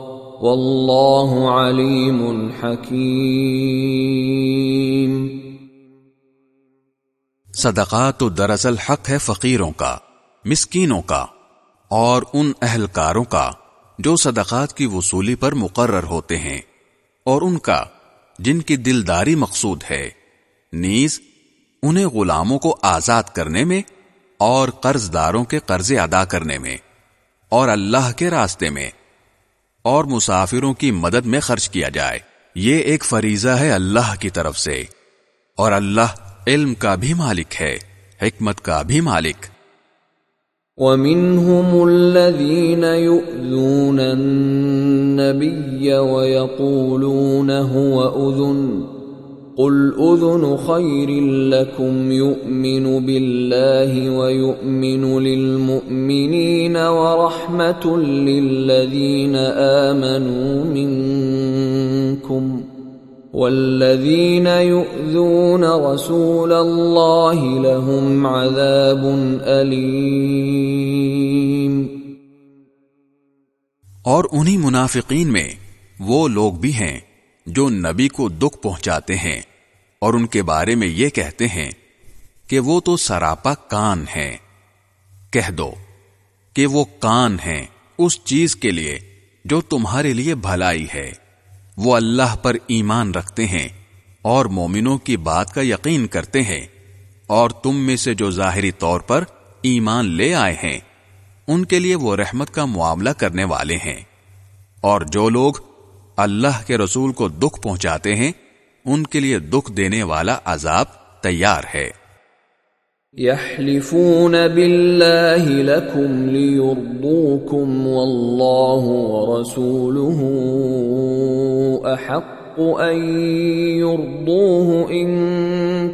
واللہ علیم حکیم۔ صدقات تو دراصل حق ہے فقیروں کا، مسکینوں کا اور ان اہلکاروں کا جو صدقات کی وصولی پر مقرر ہوتے ہیں اور ان کا جن کی دلداری مقصود ہے۔ نیز، انہیں غلاموں کو آزاد کرنے میں اور قرض داروں کے قرضے ادا کرنے میں اور اللہ کے راستے میں اور مسافروں کی مدد میں خرچ کیا جائے۔ یہ ایک فریضہ ہے اللہ کی طرف سے۔ اور اللہ علم کا بھی مالک ہے، حکمت کا بھی مالک۔ وَمِنْهُمُ الَّذِينَ يُؤْذُونَ النَّبِيَّ وَيَقُولُونَ هُوَ أُذُنُ قل اذن خير لكم يؤمن بالله ويؤمن للمؤمنين ورحمه للذين امنوا منكم والذين يؤذون رسول الله لهم عذاب اليم اور انہی منافقین میں وہ لوگ بھی ہیں جو نبی کو دکھ پہنچاتے ہیں۔ اور ان کے بارے میں یہ کہتے ہیں کہ وہ تو سراپا کان ہے کہہ دو کہ وہ کان ہیں اس چیز کے لیے جو تمہارے لیے بھلائی ہے۔ وہ اللہ پر ایمان رکھتے ہیں اور مومنوں کی بات کا یقین کرتے ہیں۔ اور تم میں سے جو ظاہری طور پر ایمان لے آئے ہیں، ان کے لیے وہ رحمت کا معاملہ کرنے والے ہیں۔ اور جو لوگ اللہ کے رسول کو دکھ پہنچاتے ہیں ان کے لیے دکھ دینے والا عذاب تیار ہے۔ يحلفون بالله لكم ليرضوكم والله ورسوله احق ان يرضوه ان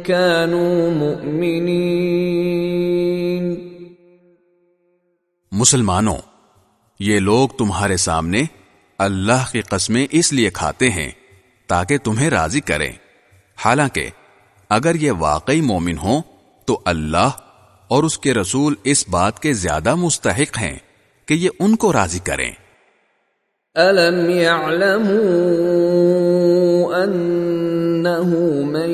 كانوا مؤمنين مسلمانوں یہ لوگ تمہارے سامنے اللہ کی قسمیں اس لیے کھاتے ہیں تاکہ تمہیں راضی کریں۔ حالانکہ اگر یہ واقعی مومن ہوں، تو اللہ اور اس کے رسول اس بات کے زیادہ مستحق ہیں کہ یہ ان کو راضی کریں۔ من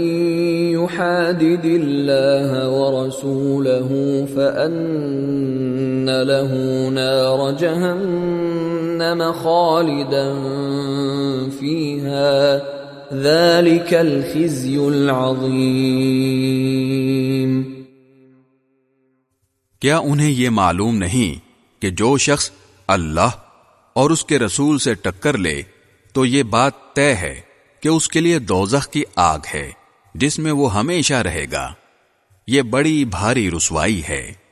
يحادد الله ورسوله فأن له نار جهنم خالدا فيها. ذلك الخزي العظيم. کیا انہیں یہ معلوم نہیں کہ جو شخص اللہ اور اس کے رسول سے ٹکر لے، تو یہ بات طے ہے کہ اس کے لیے دوزخ کی آگ ہے، جس میں وہ ہمیشہ رہے گا۔ یہ بڑی بھاری رسوائی ہے۔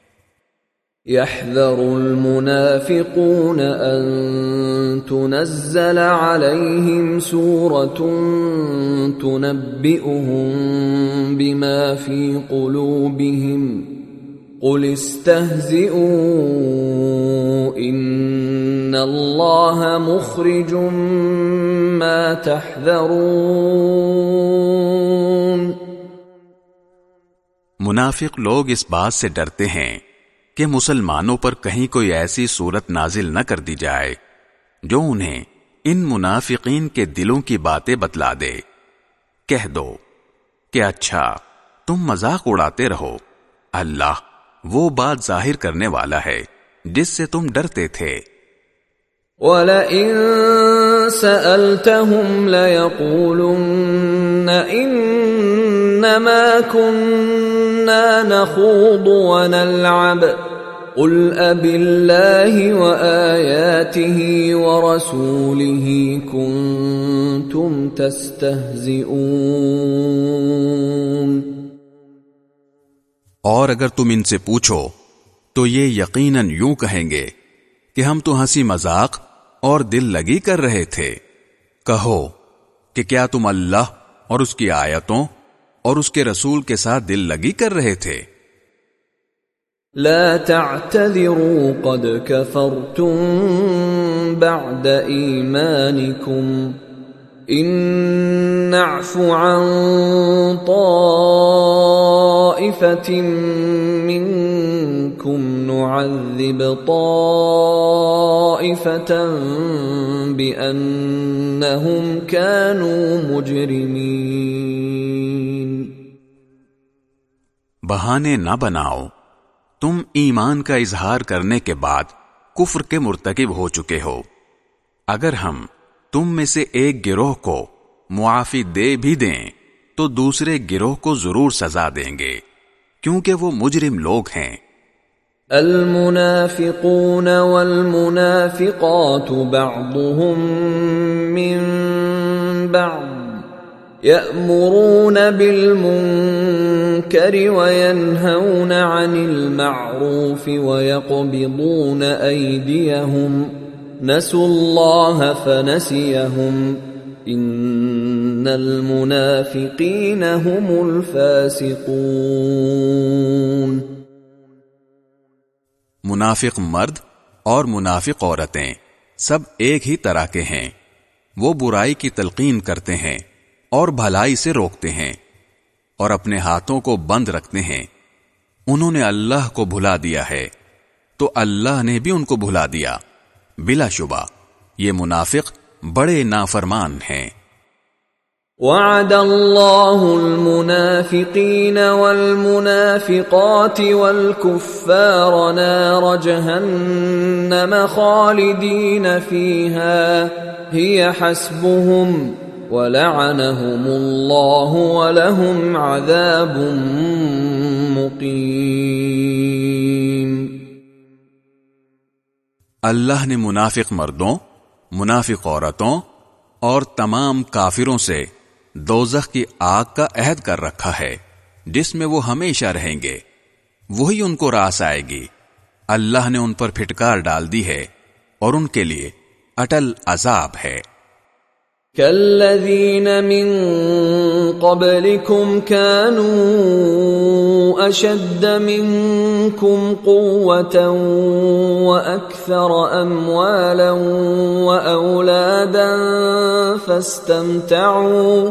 يحذر المنافقون ان تنزل عليهم سورة تنبئهم بما في قلوبهم قل استهزئوا ان اللہ مخرج ما تحذرون منافق لوگ اس بات سے ڈرتے ہیں کہ مسلمانوں پر کہیں کوئی ایسی صورت نازل نہ کر دی جائے جو انہیں ان منافقین کے دلوں کی باتیں بتلا دے۔ کہہ دو کہ اچھا تم مذاق اڑاتے رہو۔ اللہ وہ بات ظاہر کرنے والا ہے جس سے تم ڈرتے تھے۔ وَلَئِن سَأَلْتَهُمْ لَيَقُولُنَّ إِنَّمَا كُنَّا نَخُوضُ وَنَلْعَبُ. قل اب اللہ وآیاته ورسوله کنتم تستہزئون اور اگر تم ان سے پوچھو، تو یہ یقیناً یوں کہیں گے کہ ہم تو ہنسی مذاق اور دل لگی کر رہے تھے۔ کہو کہ کیا تم اللہ اور اس کی آیتوں اور اس کے رسول کے ساتھ دل لگی کر رہے تھے۔ لا تعتذروا قد كفرتم بعد ايمانكم ان نعف عن طائفه منكم نعذب طائفه بانهم كانوا مجرمين. بہانے نہ بناؤ۔ تم ایمان کا اظہار کرنے کے بعد کفر کے مرتکب ہو چکے ہو۔ اگر ہم تم میں سے ایک گروہ کو معافی دے بھی دیں، تو دوسرے گروہ کو ضرور سزا دیں گے، کیونکہ وہ مجرم لوگ ہیں۔ المنافقون والمنافقات بعضهم من بعض۔ يأمرون بالمنكر وينهون عن المعروف ويقبضون أيديهم نسوا الله فنسيهم إن المنافقين هم الفاسقون منافق مرد اور منافق عورتیں سب ایک ہی طرح کے ہیں۔ وہ برائی کی تلقین کرتے ہیں۔ اور بھلائی سے روکتے ہیں اور اپنے ہاتھوں کو بند رکھتے ہیں۔ انہوں نے اللہ کو بھلا دیا ہے۔ تو اللہ نے بھی ان کو بھلا دیا۔ بلا شبہ، یہ منافق بڑے نافرمان ہیں۔ وعد اللہ المنافقین والمنافقات والکفار نار جہنم خالدین فیها ہی حسبهم وَلَعَنَهُمُ اللَّهُ وَلَهُمْ عَذَابٌ مُقِيمٌ. اللہ نے منافق مردوں، منافق عورتوں اور تمام کافروں سے دوزخ کی آگ کا عہد کر رکھا ہے، جس میں وہ ہمیشہ رہیں گے۔ وہی ان کو راس آئے گی۔ اللہ نے ان پر پھٹکار ڈال دی ہے اور ان کے لیے اٹل عذاب ہے۔ كالذين من قبلكم كانوا أشد منكم قوة وأكثر أموالا وأولادا فاستمتعوا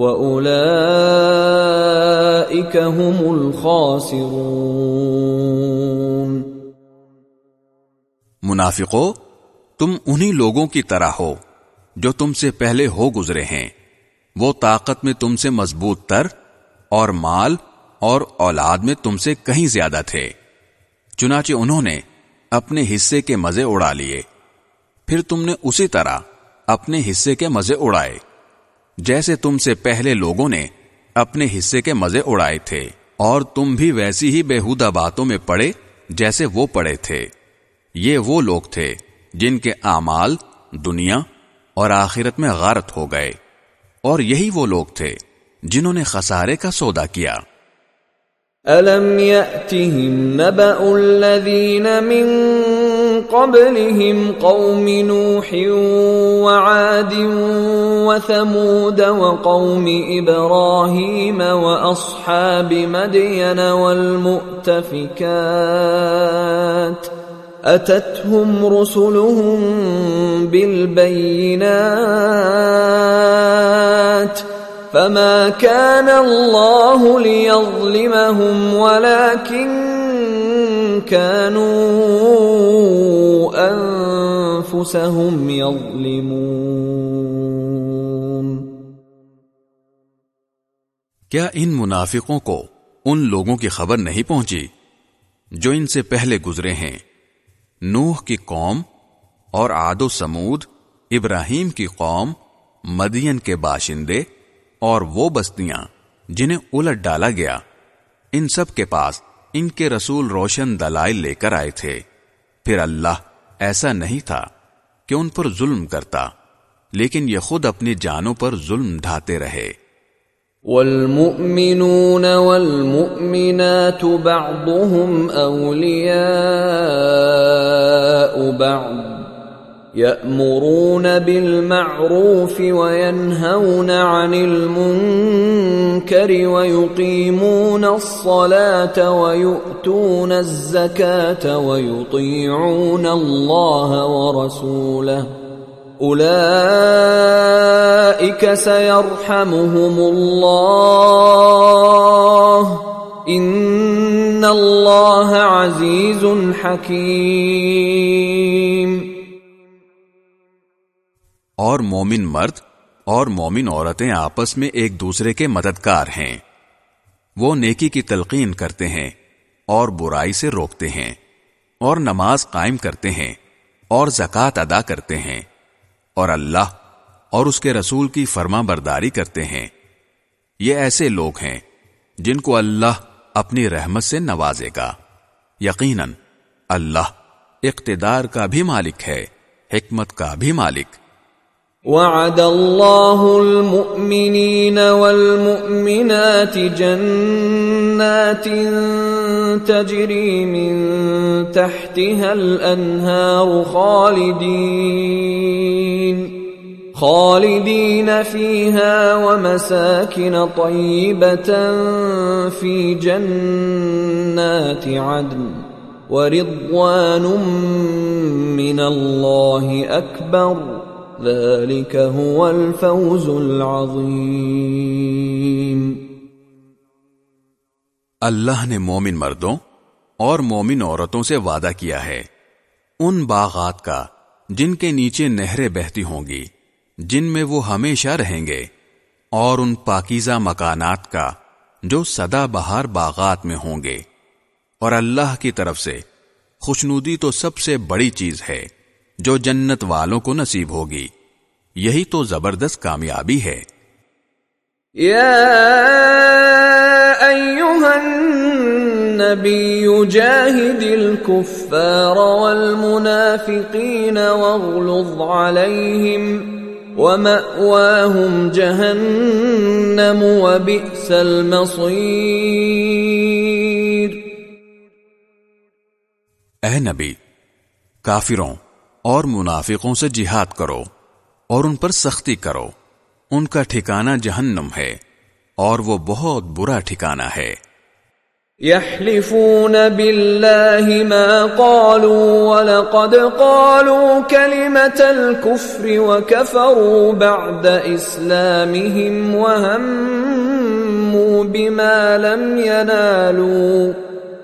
وَأُولَئِكَ هُمُ الْخَاسِرُونَ منافقو، تم انہی لوگوں کی طرح ہو جو تم سے پہلے ہو گزرے ہیں۔ وہ طاقت میں تم سے مضبوط تر اور مال اور اولاد میں تم سے کہیں زیادہ تھے۔ چنانچہ انہوں نے اپنے حصے کے مزے اڑا لیے۔ پھر تم نے اسی طرح اپنے حصے کے مزے اڑائے۔ جیسے تم سے پہلے لوگوں نے اپنے حصے کے مزے اڑائے تھے، اور تم بھی ویسی ہی بےحدہ باتوں میں پڑے جیسے وہ پڑے تھے۔ یہ وہ لوگ تھے جن کے اعمال دنیا اور آخرت میں غارت ہو گئے۔ اور یہی وہ لوگ تھے جنہوں نے خسارے کا سودا کیا۔ أَلَمْ يَأْتِهِمْ نَبَأُ الَّذِينَ مِن قَبْلِهِمْ قَوْمِ نُوحٍ وَعَادٍ وَثَمُودَ وَقَوْمِ إِبْرَاهِيمَ وَأَصْحَابِ مَدْيَنَ وَالْمُؤْتَفِكَاتِ أَتَتْهُمْ رُسُلُهُم بِالْبَيِّنَاتِ فما كان الله ليظلمهم ولكن كانوا انفسهم يظلمون۔ کیا ان منافقوں کو ان لوگوں کی خبر نہیں پہنچی جو ان سے پہلے گزرے ہیں؟ نوح کی قوم اور عاد و سمود، ابراہیم کی قوم، مدین کے باشندے اور وہ بستیاں جنہیں الٹ ڈالا گیا، ان سب کے پاس ان کے رسول روشن دلائل لے کر آئے تھے۔ پھر اللہ ایسا نہیں تھا کہ ان پر ظلم کرتا، لیکن یہ خود اپنی جانوں پر ظلم ڈھاتے رہے۔ والمؤمنون والمؤمنات بعضهم اولیاء بعض۔ يأمرون بالمعروف وينهون عن المنكر ويقيمون الصلاة ويؤتون الزكاة ويطيعون الله ورسوله. أولئك سيرحمهم الله. إن الله عزيز حكيم. اور مومن مرد اور مومن عورتیں آپس میں ایک دوسرے کے مددگار ہیں۔ وہ نیکی کی تلقین کرتے ہیں اور برائی سے روکتے ہیں اور نماز قائم کرتے ہیں اور زکوٰۃ ادا کرتے ہیں اور اللہ اور اس کے رسول کی فرما برداری کرتے ہیں۔ یہ ایسے لوگ ہیں جن کو اللہ اپنی رحمت سے نوازے گا۔ یقیناً اللہ اقتدار کا بھی مالک ہے، حکمت کا بھی مالک۔ وعد الله المؤمنين والمؤمنات جنات تجري من تحتها الأنهار خالدين خالدين فيها ومساكن طيبة في جنات عدن ورضوان من الله أكبر. هو الفوز اللہ نے مومن مردوں اور مومن عورتوں سے وعدہ کیا ہے۔ ان باغات کا، جن کے نیچے نہریں بہتی ہوں گی، جن میں وہ ہمیشہ رہیں گے، اور ان پاکیزہ مکانات کا، جو سدا بہار باغات میں ہوں گے۔ اور اللہ کی طرف سے، خوشنودی تو سب سے بڑی چیز ہے۔ جو جنت والوں کو نصیب ہوگی۔ یہی تو زبردست کامیابی ہے۔ یا ایوہا النبی جاہد الكفار والمنافقین واغلظ علیہم ومأواہم جہنم وبئس المصیر۔ اے نبی کافروں اور منافقوں سے جہاد کرو اور ان پر سختی کرو۔ ان کا ٹھکانہ جہنم ہے اور وہ بہت برا ٹھکانہ ہے۔ يحلفون بالله ما قالوا ولقد قالوا كلمة الكفر وكفروا بعد إسلامهم وهموا بما لم ينالوا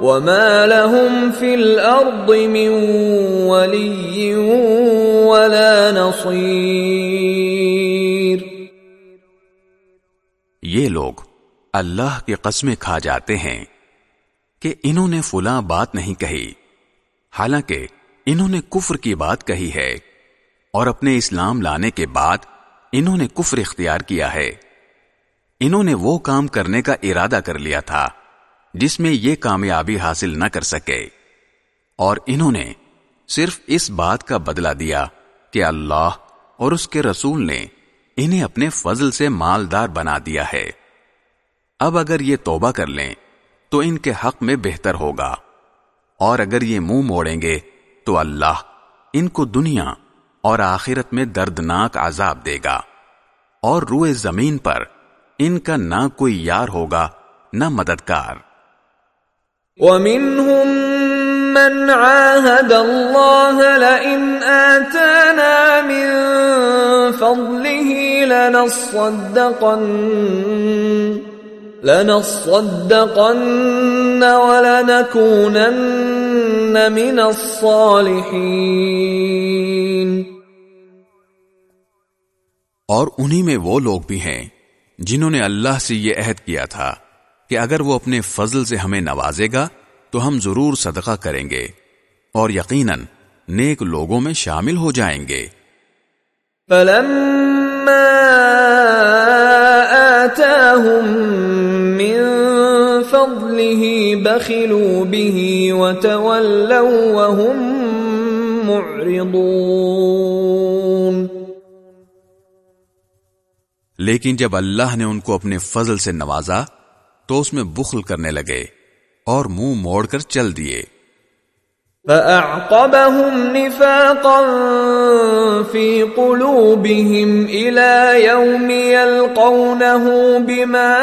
وما لهم في الأرض من ولي ولا بصير یہ لوگ اللہ کی قسمیں کھا جاتے ہیں کہ انہوں نے فلاں بات نہیں کہی۔ حالانکہ انہوں نے کفر کی بات کہی ہے اور اپنے اسلام لانے کے بعد انہوں نے کفر اختیار کیا ہے۔ انہوں نے وہ کام کرنے کا ارادہ کر لیا تھا۔ جس میں یہ کامیابی حاصل نہ کر سکے۔ اور انہوں نے صرف اس بات کا بدلہ دیا کہ اللہ اور اس کے رسول نے انہیں اپنے فضل سے مالدار بنا دیا ہے۔ اب اگر یہ توبہ کر لیں، تو ان کے حق میں بہتر ہوگا۔ اور اگر یہ منہ موڑیں گے، تو اللہ ان کو دنیا اور آخرت میں دردناک عذاب دے گا۔ اور روئے زمین پر ان کا نہ کوئی یار ہوگا، نہ مددگار۔ وَمِنْهُمْ مَنْ عَاهَدَ اللَّهَ لَئِنْ آتَانَا مِنْ فَضْلِهِ لَنَصَّدَّقَنَّ لَنَصَّدَّقَنَّ وَلَنَكُونَنَّ مِنَ الصَّالِحِينَ۔ اور انہی میں وہ لوگ بھی ہیں جنہوں نے اللہ سے یہ عہد کیا تھا۔ کہ اگر وہ اپنے فضل سے ہمیں نوازے گا تو ہم ضرور صدقہ کریں گے اور یقیناً نیک لوگوں میں شامل ہو جائیں گے۔ فلما آتاهم من فضله بخلوا به وتولوا وهم معرضون۔ لیکن جب اللہ نے ان کو اپنے فضل سے نوازا تو اس میں بخل کرنے لگے اور منہ مو موڑ کر چل دیے۔ فأعقبهم نفاقا في قلوبهم إلى يوم يلقونه بما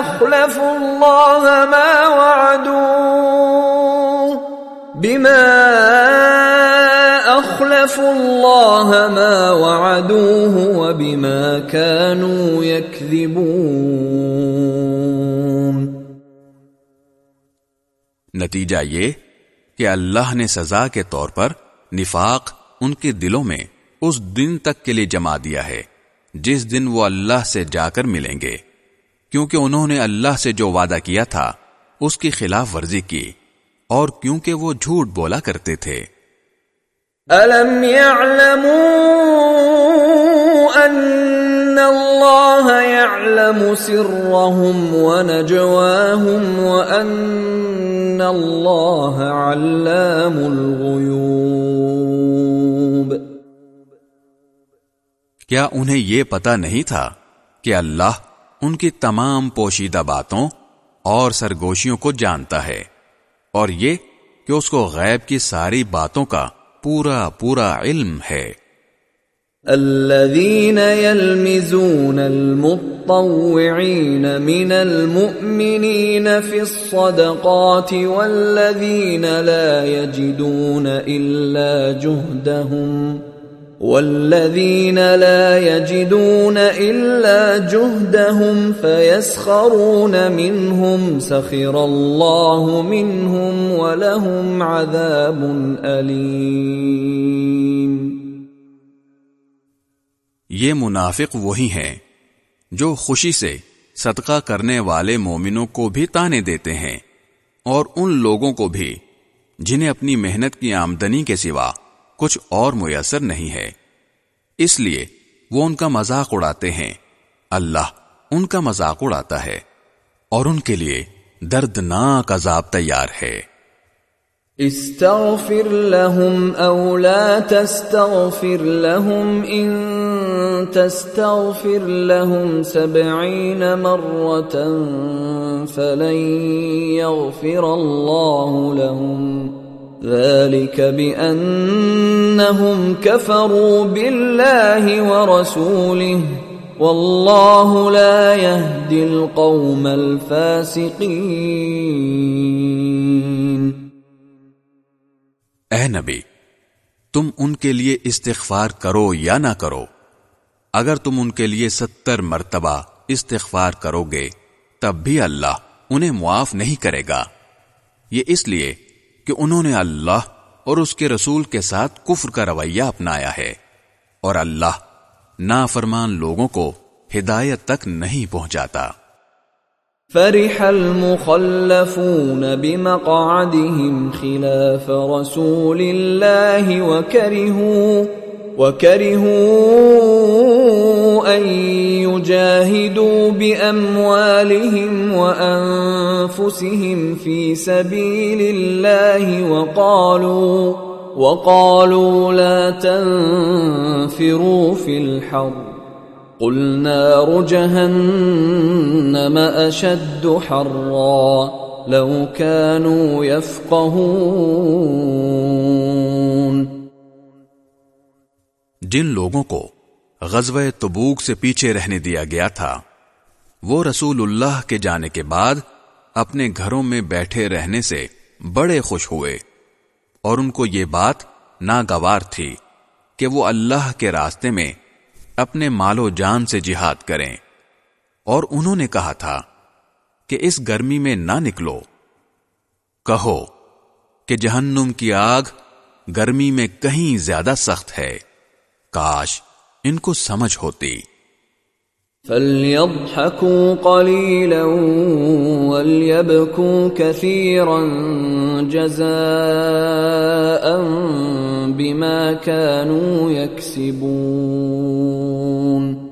أخلفوا الله ما وعدوه بما أخلفوا الله ما وعدوه وبما كانوا يكذبون۔ نتیجہ یہ کہ اللہ نے سزا کے طور پر نفاق ان کے دلوں میں اس دن تک کے لیے جما دیا ہے، جس دن وہ اللہ سے جا کر ملیں گے۔ کیونکہ انہوں نے اللہ سے جو وعدہ کیا تھا، اس کی خلاف ورزی کی اور کیونکہ وہ جھوٹ بولا کرتے تھے۔ أَلَمْ يَعْلَمُوا أَنَّ اللَّهَ يَعْلَمُ سِرَّهُمْ وَنَجْوَاهُمْ وَأَنَّ اللَّهَ عَلَّامُ الْغُيُوبِ کیا انہیں یہ پتا نہیں تھا کہ اللہ ان کی تمام پوشیدہ باتوں اور سرگوشیوں کو جانتا ہے اور یہ کہ اس کو غیب کی ساری باتوں کا پورا پورا علم ہے۔ الذين يلمزون المطوعين من المؤمنين في الصدقات والذين لا يجدون إلا جهدهم والذين لا يجدون إلا جهدهم فيسخرون منهم سخر الله منهم ولهم عذاب أليم۔ یہ منافق وہی ہیں جو خوشی سے صدقہ کرنے والے مومنوں کو بھی تانے دیتے ہیں اور ان لوگوں کو بھی جنہیں اپنی محنت کی آمدنی کے سوا کچھ اور میسر نہیں ہے۔ اس لیے وہ ان کا مذاق اڑاتے ہیں۔ اللہ ان کا مذاق اڑاتا ہے۔ اور ان کے لیے دردناک عذاب تیار ہے۔ استغفر لهم او لا تستغفر لهم ان تستغفر لهم سبعين مرة فلن يغفر الله لهم۔ ذلك بأنهم كفروا بالله ورسوله والله لا يهدي القوم الفاسقين اے نبی، تم ان کے لیے استغفار کرو یا نہ کرو؟ اگر تم ان کے لیے ستر مرتبہ استغفار کرو گے، تب بھی اللہ انہیں معاف نہیں کرے گا۔ یہ اس لیے کہ انہوں نے اللہ اور اس کے رسول کے ساتھ کفر کا رویہ اپنایا ہے اور اللہ نافرمان لوگوں کو ہدایت تک نہیں پہنچاتا۔ فرح المخلفون بمقعدهم خلاف رسول الله وكرهوا وكرهوا أن يجاهدوا بأموالهم وأنفسهم في سبيل الله وقالوا وقالوا لا تنفروا في الحرب قل نار جهنم اشد حرا لو كانوا يفقهون جن لوگوں کو غزوہ تبوک سے پیچھے رہنے دیا گیا تھا۔ وہ رسول اللہ کے جانے کے بعد اپنے گھروں میں بیٹھے رہنے سے بڑے خوش ہوئے۔ اور ان کو یہ بات ناگوار تھی کہ وہ اللہ کے راستے میں اپنے مال و جان سے جہاد کریں۔ اور انہوں نے کہا تھا کہ اس گرمی میں نہ نکلو۔ کہو کہ جہنم کی آگ گرمی میں کہیں زیادہ سخت ہے۔ کاش ان کو سمجھ ہوتی۔ فَلْيَضْحَكُوا قَلِيلًا وَلْيَبْكُوا كَثِيرًا جَزَاءً بِمَا كَانُوا يَكْسِبُونَ۔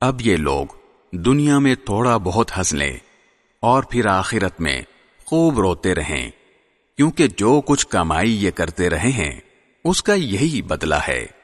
اب یہ لوگ دنیا میں تھوڑا بہت ہنس لیں اور پھر آخرت میں خوب روتے رہیں کیونکہ جو کچھ کمائی یہ کرتے رہے ہیں اس کا یہی بدلہ ہے۔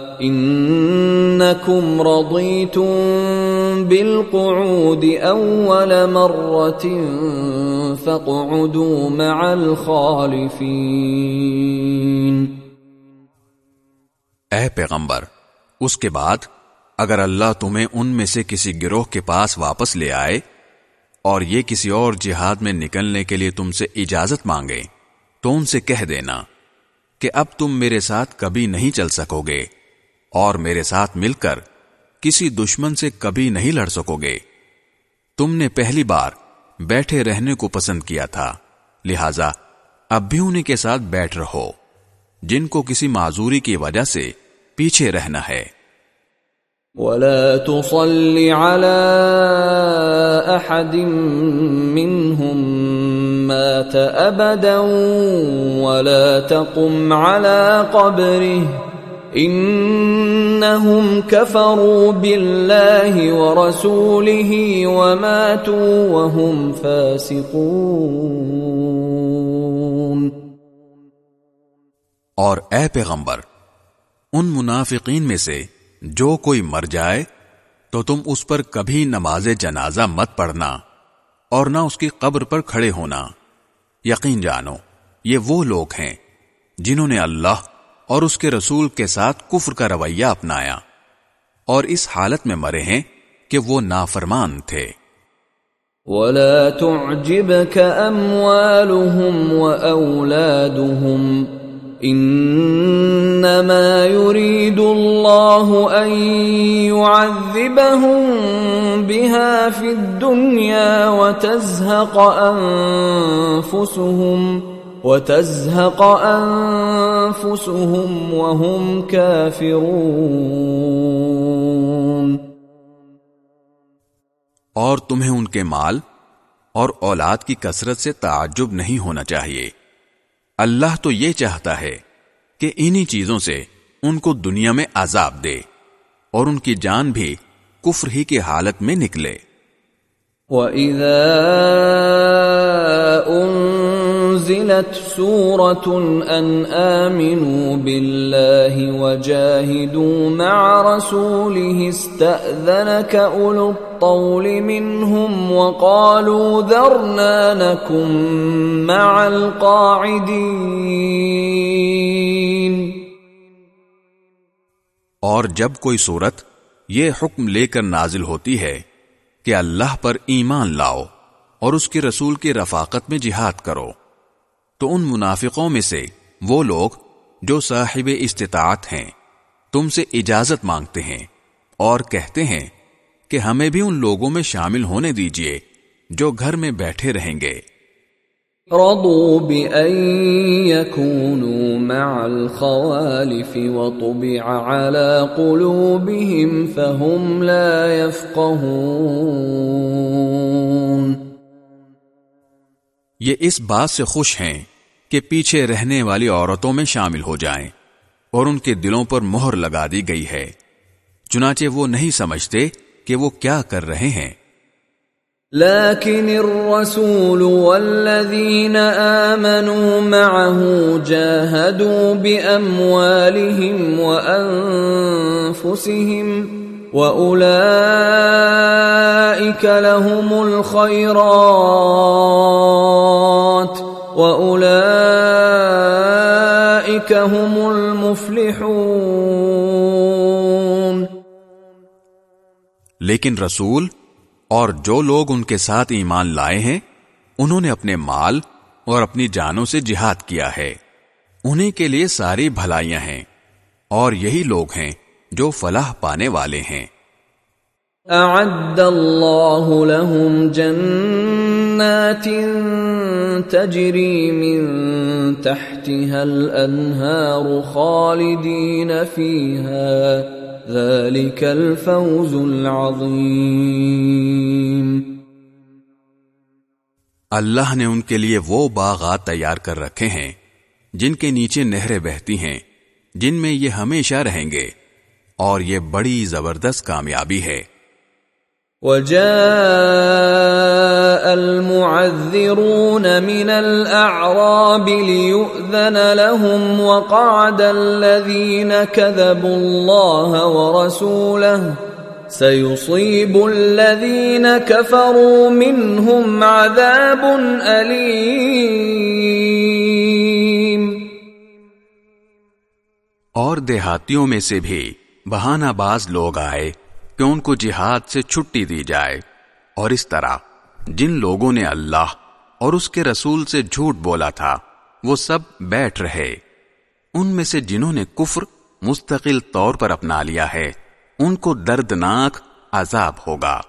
انکم رضیتم بالقعود اول مرت فقعدوا مع الخالفین اے پیغمبر، اس کے بعد اگر اللہ تمہیں ان میں سے کسی گروہ کے پاس واپس لے آئے اور یہ کسی اور جہاد میں نکلنے کے لیے تم سے اجازت مانگے، تو ان سے کہہ دینا کہ اب تم میرے ساتھ کبھی نہیں چل سکو گے۔ اور میرے ساتھ مل کر کسی دشمن سے کبھی نہیں لڑ سکو گے۔ تم نے پہلی بار بیٹھے رہنے کو پسند کیا تھا، لہذا اب بھی انہیں کے ساتھ بیٹھ رہو، جن کو کسی معذوری کی وجہ سے پیچھے رہنا ہے۔ ولا تصل على احد منهم مات ابدا ولا تقم على قبره۔ انہم کفروا باللہ ورسولہ وماتوا وهم فاسقون. اور اے پیغمبر، ان منافقین میں سے جو کوئی مر جائے تو تم اس پر کبھی نماز جنازہ مت پڑھنا اور نہ اس کی قبر پر کھڑے ہونا۔ یقین جانو، یہ وہ لوگ ہیں جنہوں نے اللہ اور اس کے رسول کے ساتھ کفر کا رویہ اپنایا اور اس حالت میں مرے ہیں کہ وہ نافرمان تھے۔ ولا تعجبك اموالهم واولادهم انما يريد الله ان يعذبهم بها في الدنيا وتزهق انفسهم وَتَزْهَقَ أَنفُسُهُمْ وَهُمْ كَافِرُونَ. اور تمہیں ان کے مال اور اولاد کی کثرت سے تعجب نہیں ہونا چاہیے۔ اللہ تو یہ چاہتا ہے کہ انہی چیزوں سے ان کو دنیا میں عذاب دے اور ان کی جان بھی کفر ہی کی حالت میں نکلے۔ وَإِذَا نزلت سورة أن آمنوا بالله وجاهدوا مع رسوله استأذنك أولو الطول منهم وقالوا ذرنا نكن مع القاعدين اور جب کوئی صورت یہ حکم لے کر نازل ہوتی ہے کہ اللہ پر ایمان لاؤ اور اس کے رسول کی رفاقت میں جہاد کرو۔ تو ان منافقوں میں سے وہ لوگ جو صاحب استطاعت ہیں، تم سے اجازت مانگتے ہیں اور کہتے ہیں کہ ہمیں بھی ان لوگوں میں شامل ہونے دیجیے جو گھر میں بیٹھے رہیں گے۔ رضوا بأن يكونوا مع الخوالف وطبع على قلوبهم فهم لا يفقهون یہ اس بات سے خوش ہیں کہ پیچھے رہنے والی عورتوں میں شامل ہو جائیں اور ان کے دلوں پر مہر لگا دی گئی ہے۔ چنانچہ وہ نہیں سمجھتے کہ وہ کیا کر رہے ہیں۔ لكن الرسول والذين آمنوا معه جاهدوا بأموالهم وأنفسهم وأولئك لهم الخيرات وأولئك هم المفلحون لیکن رسول اور جو لوگ ان کے ساتھ ایمان لائے ہیں، انہوں نے اپنے مال اور اپنی جانوں سے جہاد کیا ہے۔ انہیں کے لیے ساری بھلائیاں ہیں اور یہی لوگ ہیں جو فلاح پانے والے ہیں۔ اعد اللہ لهم جنات تجری من تحتها الانہار خالدین فیها ذلك الفوز العظیم اللہ نے ان کے لیے وہ باغات تیار کر رکھے ہیں جن کے نیچے نہریں بہتی ہیں جن میں یہ ہمیشہ رہیں گے۔ اور یہ بڑی زبردست کامیابی ہے۔ وجاء المعذرون من الأعراب ليؤذن لهم وقعد الذين كذبوا الله ورسوله سيصيب الذين كفروا منهم عذاب أليم۔ اور دیہاتیوں میں سے بھی بہانہ باز لوگ آئے کہ ان کو جہاد سے چھٹی دی جائے۔ اور اس طرح جن لوگوں نے اللہ اور اس کے رسول سے جھوٹ بولا تھا، وہ سب بیٹھ رہے۔ ان میں سے جنہوں نے کفر مستقل طور پر اپنا لیا ہے، ان کو دردناک عذاب ہوگا۔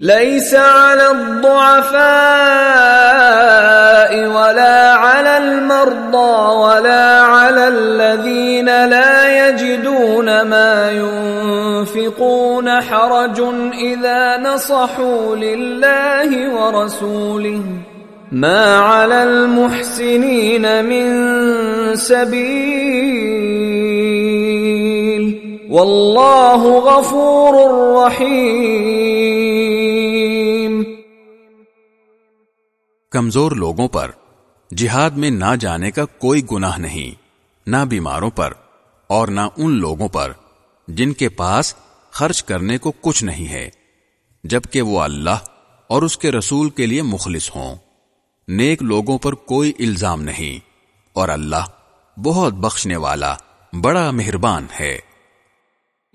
ليس على الضعفاء ولا على المرضى ولا على الذين لا يجدون ما ينفقون حرج إذا نصحوا لله ورسوله ما على المحسنين من سبيل والله غفور رحيم کمزور لوگوں پر جہاد میں نہ جانے کا کوئی گناہ نہیں، نہ بیماروں پر۔ اور نہ ان لوگوں پر جن کے پاس خرچ کرنے کو کچھ نہیں ہے، جبکہ وہ اللہ اور اس کے رسول کے لیے مخلص ہوں۔ نیک لوگوں پر کوئی الزام نہیں، اور اللہ بہت بخشنے والا، بڑا مہربان ہے۔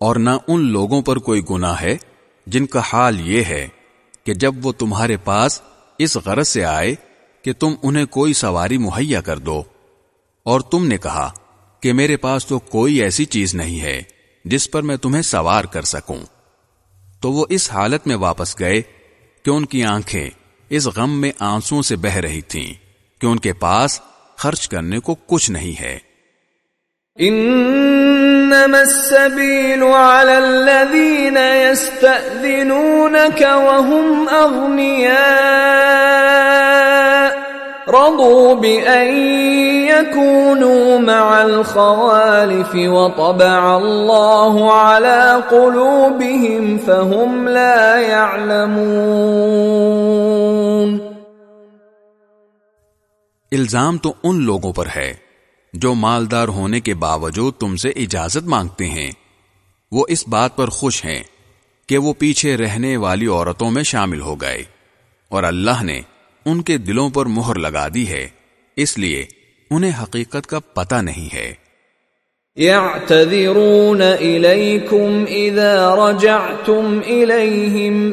اور نہ ان لوگوں پر کوئی گناہ ہے جن کا حال یہ ہے کہ جب وہ تمہارے پاس اس غرض سے آئے کہ تم انہیں کوئی سواری مہیا کر دو۔ اور تم نے کہا کہ میرے پاس تو کوئی ایسی چیز نہیں ہے جس پر میں تمہیں سوار کر سکوں۔ تو وہ اس حالت میں واپس گئے کہ ان کی آنکھیں اس غم میں آنسو سے بہ رہی تھیں کہ ان کے پاس خرچ کرنے کو کچھ نہیں ہے۔ انما السبيل على الذين يستأذنونك وهم اغنياء رضوا بأن يكونوا مع الخوالف وطبع الله على قلوبهم فهم لا يعلمون الزام تو ان لوگوں پر ہے جو مالدار ہونے کے باوجود تم سے اجازت مانگتے ہیں۔ وہ اس بات پر خوش ہیں کہ وہ پیچھے رہنے والی عورتوں میں شامل ہو گئے۔ اور اللہ نے ان کے دلوں پر مہر لگا دی ہے۔ اس لیے انہیں حقیقت کا پتہ نہیں ہے۔ يعتذرون إليكم إذا رجعتم إليهم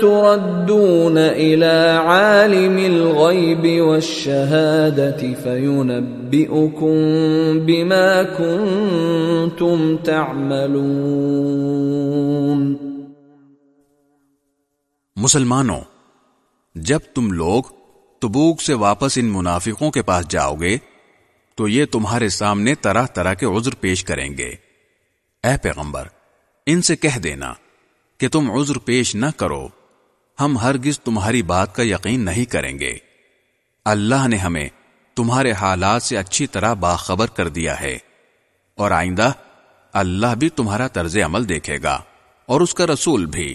تردون إلى عالم الغيب والشهادة فينبئكم بما كنتم تعملون. مسلمانوں، جب تم لوگ تبوک سے واپس ان منافقوں کے پاس جاؤ گے، تو یہ تمہارے سامنے طرح طرح کے عذر پیش کریں گے۔ اے پیغمبر، ان سے کہہ دینا کہ تم عذر پیش نہ کرو۔ ہم ہرگز تمہاری بات کا یقین نہیں کریں گے۔ اللہ نے ہمیں تمہارے حالات سے اچھی طرح باخبر کر دیا ہے۔ اور آئندہ اللہ بھی تمہارا طرز عمل دیکھے گا اور اس کا رسول بھی۔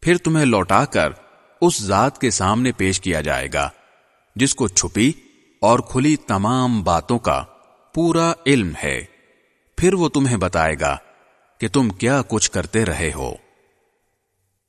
پھر تمہیں لوٹا کر اس ذات کے سامنے پیش کیا جائے گا، جس کو چھپی اور کھلی تمام باتوں کا پورا علم ہے۔ پھر وہ تمہیں بتائے گا کہ تم کیا کچھ کرتے رہے ہو۔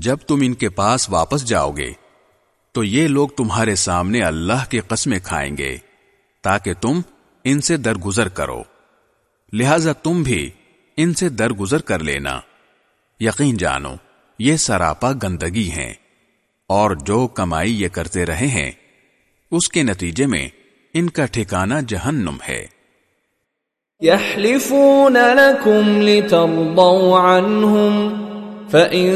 جب تم ان کے پاس واپس جاؤ گے، تو یہ لوگ تمہارے سامنے اللہ کے قسمیں کھائیں گے، تاکہ تم ان سے درگزر کرو۔ لہذا تم بھی ان سے درگزر کر لینا۔ یقین جانو، یہ سراپا گندگی ہیں، اور جو کمائی یہ کرتے رہے ہیں، اس کے نتیجے میں ان کا ٹھکانہ جہنم ہے۔ يحلفون لكم لترضوا عنهم فإن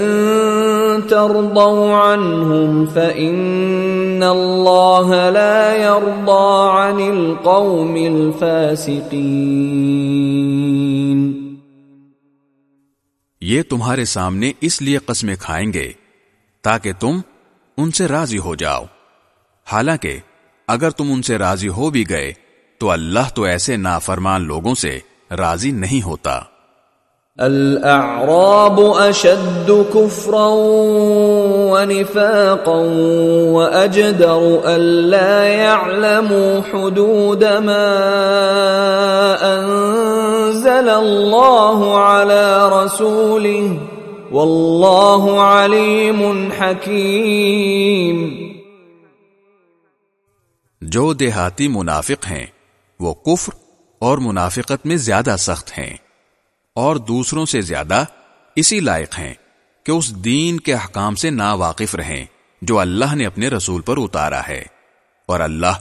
ترضوا عنهم فإن الله لا يرضى عن القوم الفاسقين یہ تمہارے سامنے اس لیے قسمیں کھائیں گے تاکہ تم ان سے راضی ہو جاؤ۔ حالانکہ اگر تم ان سے راضی ہو بھی گئے تو اللہ تو ایسے نافرمان لوگوں سے راضی نہیں ہوتا۔ الاعراب اشد كفرا ونفاقا واجدر الا يعلموا حدود ما انزل الله على رسوله واللہ علیم حکیم جو دیہاتی منافق ہیں وہ کفر اور منافقت میں زیادہ سخت ہیں۔ اور دوسروں سے زیادہ اسی لائق ہیں کہ اس دین کے حکام سے نا واقف رہیں جو اللہ نے اپنے رسول پر اتارا ہے۔ اور اللہ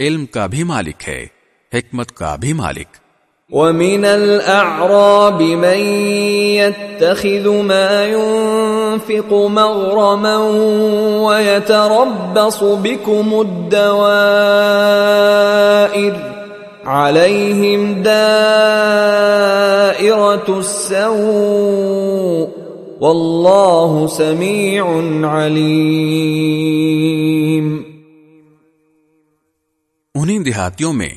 علم کا بھی مالک ہے، حکمت کا بھی مالک۔ ومن الأعراب من يتخذ ما ينفق مغرما ويتربص بكم الدوائر عليهم دائرة السوء والله سميع عليم انہیں دیہاتیوں میں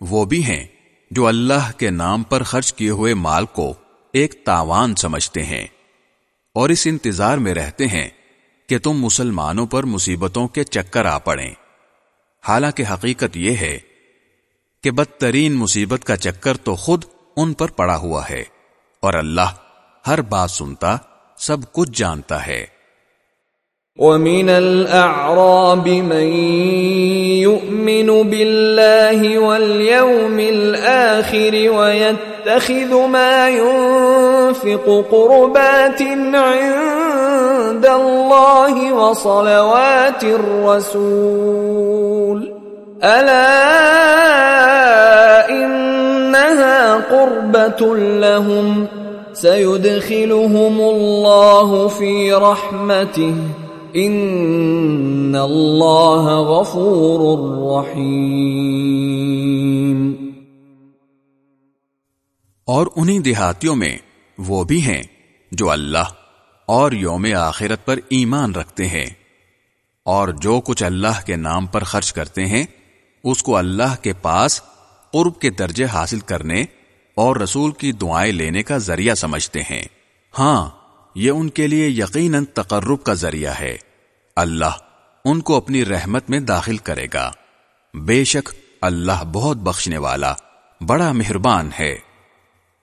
وہ بھی ہیں جو اللہ کے نام پر خرچ کیے ہوئے مال کو ایک تاوان سمجھتے ہیں اور اس انتظار میں رہتے ہیں کہ تم مسلمانوں پر مصیبتوں کے چکر آ پڑیں۔ حالانکہ حقیقت یہ ہے کہ بدترین مصیبت کا چکر تو خود ان پر پڑا ہوا ہے اور اللہ ہر بات سنتا، سب کچھ جانتا ہے۔ ومن الأعراب من يؤمن بالله واليوم الآخر ويتخذ ما ينفق قربات عند الله وصلوات الرسول ألا إنها قربة لهم سيدخلهم الله في رحمته ان اللہ غفور رحیم اور انہی دیہاتیوں میں وہ بھی ہیں جو اللہ اور یوم آخرت پر ایمان رکھتے ہیں اور جو کچھ اللہ کے نام پر خرچ کرتے ہیں اس کو اللہ کے پاس قرب کے درجے حاصل کرنے اور رسول کی دعائیں لینے کا ذریعہ سمجھتے ہیں۔ ہاں یہ ان کے لیے یقیناً تقرب کا ذریعہ ہے۔ اللہ ان کو اپنی رحمت میں داخل کرے گا۔ بے شک اللہ بہت بخشنے والا، بڑا مہربان ہے۔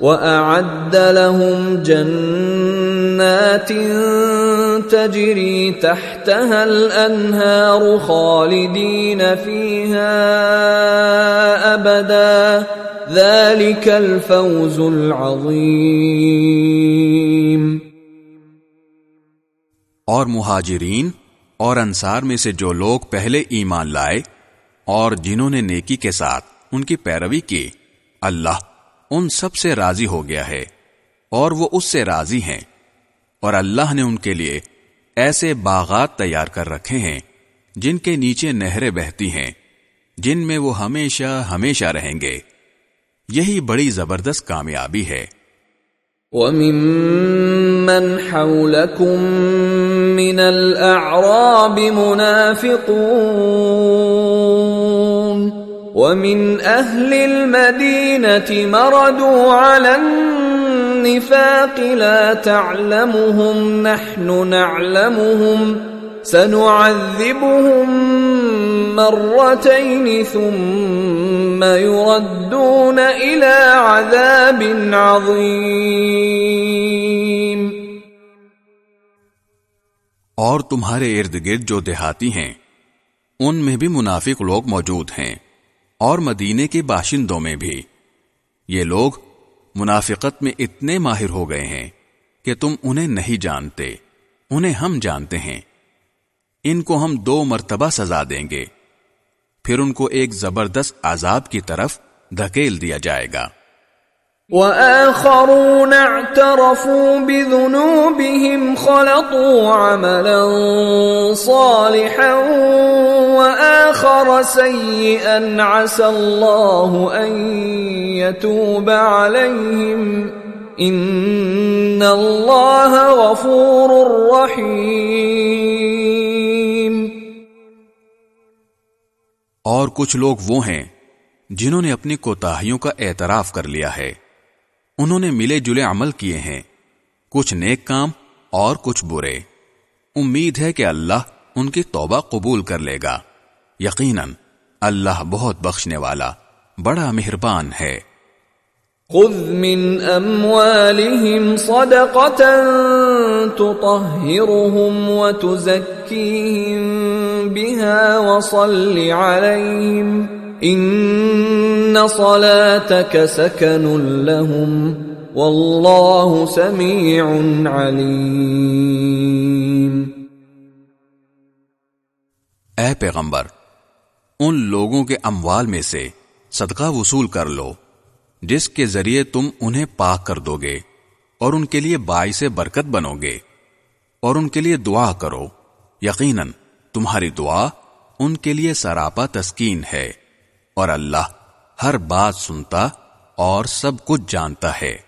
وأعد لهم جنات تجري تحتها الأنهار خالدين فيها أبدا ذلك الفوز العظيم۔ اور مہاجرین اور انصار میں سے جو لوگ پہلے ایمان لائے اور جنہوں نے نیکی کے ساتھ ان کی پیروی کی، اللہ ان سب سے راضی ہو گیا ہے اور وہ اس سے راضی ہیں۔ اور اللہ نے ان کے لیے ایسے باغات تیار کر رکھے ہیں جن کے نیچے نہریں بہتی ہیں، جن میں وہ ہمیشہ ہمیشہ رہیں گے۔ یہی بڑی زبردست کامیابی ہے۔ وَمِمَّنْ حَوْلَكُمْ مِنَ الْأَعْرَابِ مُنَافِقُونَ وَمِنْ أَهْلِ الْمَدِينَةِ مَرَدُوا عَلَى النِّفَاقِ لَا تَعْلَمُهُمْ نَحْنُ نَعْلَمُهُمْ سنعذبهم مرتين ثم يردون إلى عذاب عظيم اور تمہارے ارد گرد جو دیہاتی ہیں، ان میں بھی منافق لوگ موجود ہیں۔ اور مدینے کے باشندوں میں بھی۔ یہ لوگ منافقت میں اتنے ماہر ہو گئے ہیں کہ تم انہیں نہیں جانتے، انہیں ہم جانتے ہیں۔ ان کو ہم دو مرتبہ سزا دیں گے۔ پھر ان کو ایک زبردست عذاب کی طرف دھکیل دیا جائے گا۔ وآخرون اعترفوا بذنوبهم خلطوا عملا صالحا وآخر سيئا عسى الله أن يتوب عليهم. إن الله غفور رحيم. اور کچھ لوگ وہ ہیں جنہوں نے اپنی کوتاہیوں کا اعتراف کر لیا ہے۔ انہوں نے ملے جلے عمل کیے ہیں۔ کچھ نیک کام اور کچھ برے۔ امید ہے کہ اللہ ان کی توبہ قبول کر لے گا۔ یقیناً اللہ بہت بخشنے والا، بڑا مہربان ہے۔ خذ من اموالهم صدقة تطهرهم وتزكيهم بها وصل عليهم۔ ان صلاتك سكن لهم والله سميع عليم۔ اے پیغمبر، ان لوگوں کے اموال میں سے صدقہ وصول کر لو، جس کے ذریعے تم انہیں پاک کر دو گے اور ان کے لیے باعث برکت بنو گے۔ اور ان کے لیے دعا کرو، یقیناً تمہاری دعا ان کے لیے سراپا تسکین ہے۔ اور اللہ ہر بات سنتا اور سب کچھ جانتا ہے۔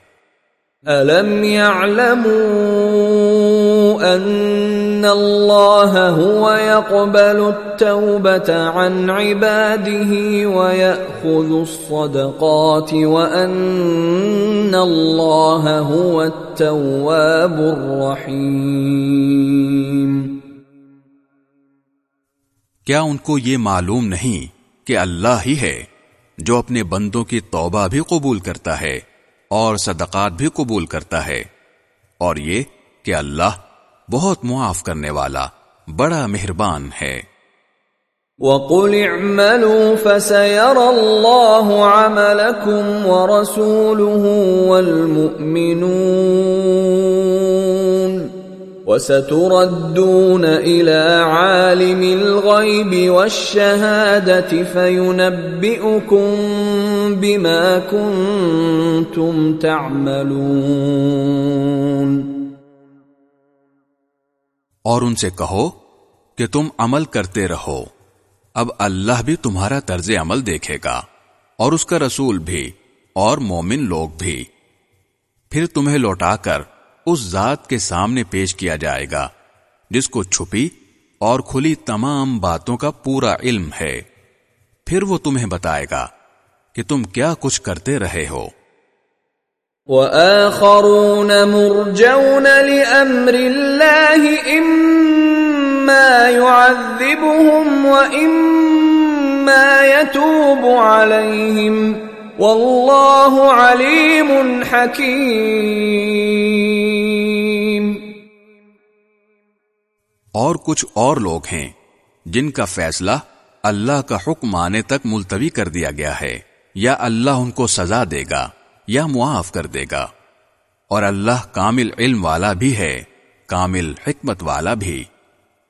أَلَمْ يَعْلَمُوا أَنَّ اللَّهَ هُوَ يَقْبَلُ التَّوْبَةَ عَنْ عِبَادِهِ وَيَأْخُذُ الصَّدَقَاتِ وَأَنَّ اللَّهَ هُوَ التَّوَّابُ الرَّحِيمُ۔ کیا ان کو یہ معلوم نہیں کہ اللہ ہی ہے جو اپنے بندوں کی توبہ بھی قبول کرتا ہے اور صدقات بھی قبول کرتا ہے۔ اور یہ کہ اللہ بہت معاف کرنے والا بڑا مہربان ہے۔ وَقُلِ اعْمَلُوا فَسَيَرَ اللَّهُ عَمَلَكُمْ وَرَسُولُهُ وَالْمُؤْمِنُونَ۔ وَسَتُرَدُّونَ إِلَى عَالِمِ الْغَيْبِ وَالشَّهَادَةِ فَيُنَبِّئُكُم بِمَا كُنتُمْ تَعْمَلُونَ اور ان سے کہو کہ تم عمل کرتے رہو۔ اب اللہ بھی تمہارا طرز عمل دیکھے گا اور اس کا رسول بھی اور مومن لوگ بھی۔ پھر تمہیں لوٹا کر اس ذات کے سامنے پیش کیا جائے گا، جس کو چھپی اور کھلی تمام باتوں کا پورا علم ہے۔ پھر وہ تمہیں بتائے گا کہ تم کیا کچھ کرتے رہے ہو۔ وَآخَرُونَ مُرْجَوْنَ لِأَمْرِ اللَّهِ إِمَّا يُعَذِّبُهُمْ وَإِمَّا يَتُوبُ عَلَيْهِمْ۔ واللہ علیم حکیم۔ اور کچھ اور لوگ ہیں جن کا فیصلہ اللہ کا حکم آنے تک ملتوی کر دیا گیا ہے۔ یا اللہ ان کو سزا دے گا یا معاف کر دے گا۔ اور اللہ کامل علم والا بھی ہے، کامل حکمت والا بھی۔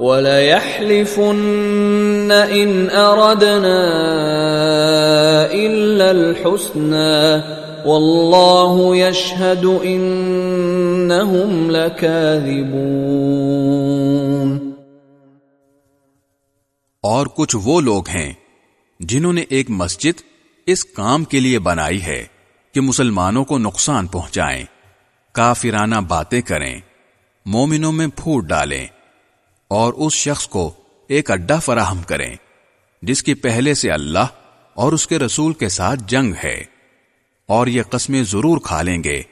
وَلَيَحْلِفُنَّ إِنْ أَرَدْنَا إِلَّا الْحُسْنَى وَاللَّهُ يَشْهَدُ إِنَّهُمْ لَكَاذِبُونَ اور کچھ وہ لوگ ہیں جنہوں نے ایک مسجد اس کام کے لیے بنائی ہے کہ مسلمانوں کو نقصان پہنچائیں، کافرانہ باتیں کریں، مومنوں میں پھوٹ ڈالیں اور اس شخص کو ایک اڈا فراہم کریں، جس کی پہلے سے اللہ اور اس کے رسول کے ساتھ جنگ ہے۔ اور یہ قسمیں ضرور کھا لیں گے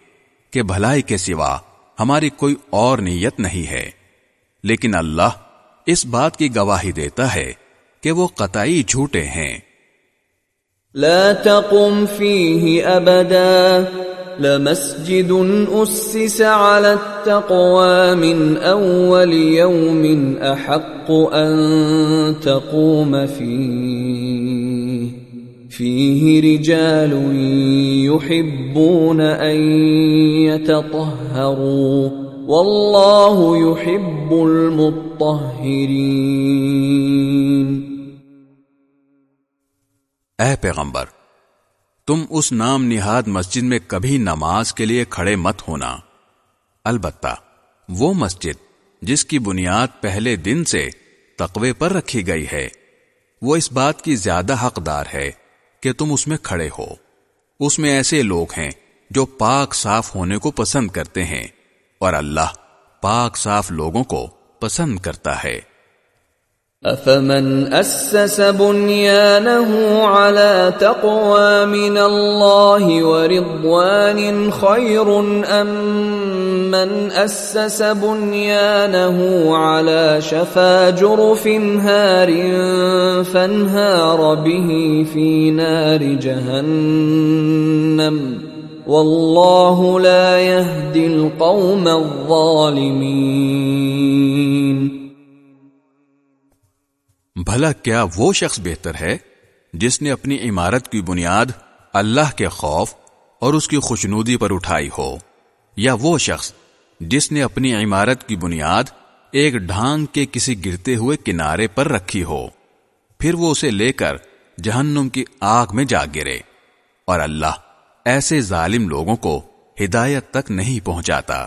کہ بھلائی کے سوا ہماری کوئی اور نیت نہیں ہے۔ لیکن اللہ اس بات کی گواہی دیتا ہے کہ وہ قطعی جھوٹے ہیں۔ لا تقم لمسجد أسس على التقوى من أول يوم أحق أن تقوم فيه. فيه رجال يحبون أن يتطهروا. والله يحب المطهرين. اے پیغمبر تم اس نام نہاد مسجد میں کبھی نماز کے لیے کھڑے مت ہونا۔ البتہ وہ مسجد جس کی بنیاد پہلے دن سے تقوی پر رکھی گئی ہے، وہ اس بات کی زیادہ حقدار ہے کہ تم اس میں کھڑے ہو۔ اس میں ایسے لوگ ہیں جو پاک صاف ہونے کو پسند کرتے ہیں اور اللہ پاک صاف لوگوں کو پسند کرتا ہے۔ افمن اسس بنيانه على تقوى من الله ورضوان خير ام من اسس بنيانه على شفا جرف هار فانهار به في نار جهنم والله لا يهدي القوم الظالمين بھلا کیا وہ شخص بہتر ہے جس نے اپنی عمارت کی بنیاد اللہ کے خوف اور اس کی خوشنودی پر اٹھائی ہو، یا وہ شخص جس نے اپنی عمارت کی بنیاد ایک ڈھانگ کے کسی گرتے ہوئے کنارے پر رکھی ہو، پھر وہ اسے لے کر جہنم کی آگ میں جا گرے اور اللہ ایسے ظالم لوگوں کو ہدایت تک نہیں پہنچاتا۔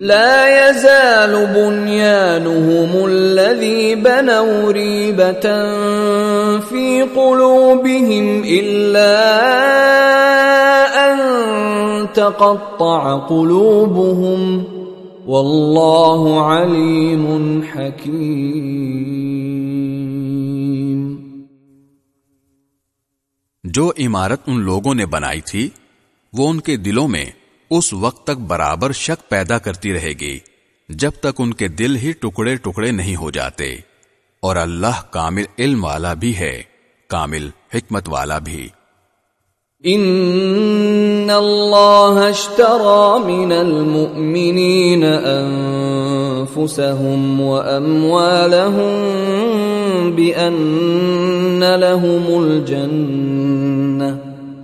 لا يزال بنيانهم الذي بنوا ريبة في قلوبهم إلا أن تقطع قلوبهم والله عليم حكيم جو عمارت ان لوگوں نے بنائی تھی، وہ ان کے دلوں میں اس وقت تک برابر شک پیدا کرتی رہے گی، جب تک ان کے دل ہی ٹکڑے ٹکڑے نہیں ہو جاتے۔ اور اللہ کامل علم والا بھی ہے، کامل حکمت والا بھی۔ ان اللہ اشترى من المؤمنین انفسهم واموالهم بان لهم الجنہ۔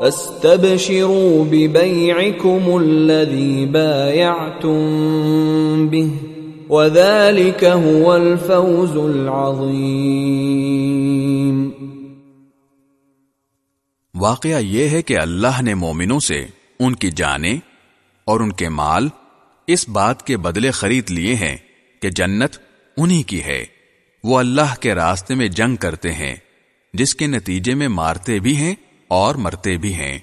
فاستبشروا ببيعكم الذي بايعتم به، وذلك هو الفوز العظيم. واقعہ یہ ہے کہ اللہ نے مومنوں سے ان کی جانیں اور ان کے مال اس بات کے بدلے خرید لیے ہیں کہ جنت انہی کی ہے، وہ اللہ کے راستے میں جنگ کرتے ہیں، جس کے نتیجے میں مارتے بھی ہیں اور مرتے بھی ہیں۔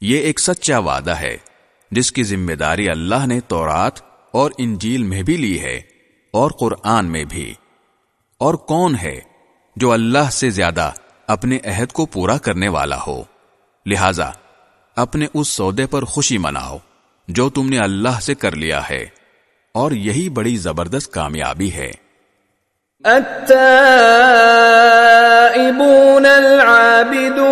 یہ ایک سچا وعدہ ہے، جس کی ذمہ داری اللہ نے تورات اور انجیل میں بھی لی ہے اور قرآن میں بھی۔ اور کون ہے جو اللہ سے زیادہ اپنے عہد کو پورا کرنے والا ہو؟ لہذا اپنے اس سودے پر خوشی مناؤ جو تم نے اللہ سے کر لیا ہے۔ اور یہی بڑی زبردست کامیابی ہے۔ التائبون العابدون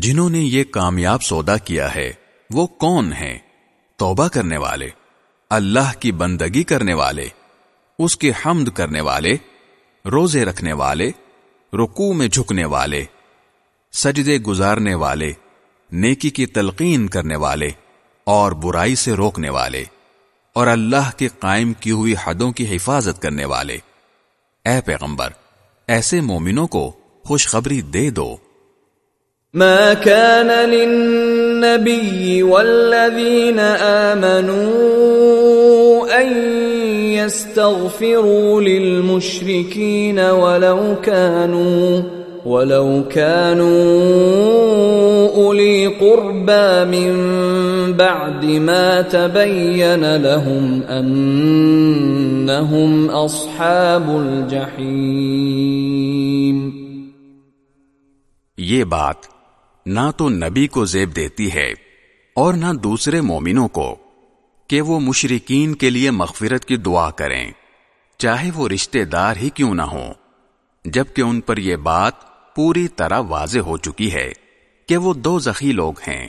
جنہوں نے یہ کامیاب سودا کیا ہے، وہ کون ہیں؟ توبہ کرنے والے، اللہ کی بندگی کرنے والے، اس کے حمد کرنے والے، روزے رکھنے والے، رکوع میں جھکنے والے، سجدے گزارنے والے، نیکی کی تلقین کرنے والے اور برائی سے روکنے والے اور اللہ کے قائم کی ہوئی حدوں کی حفاظت کرنے والے۔ اے پیغمبر، ایسے مومنوں کو خوشخبری دے دو۔ ما كان للنبي والذين آمنوا أن يستغفروا للمشركين ولو كانوا ولو كانوا أولي قربى من بعد ما تبين لهم أنهم أصحاب الجحيم. یہ بات نہ تو نبی کو زیب دیتی ہے اور نہ دوسرے مومنوں کو کہ وہ مشرقین کے لیے مغفرت کی دعا کریں، چاہے وہ رشتے دار ہی کیوں نہ ہوں، جبکہ ان پر یہ بات پوری طرح واضح ہو چکی ہے کہ وہ دو زخی لوگ ہیں۔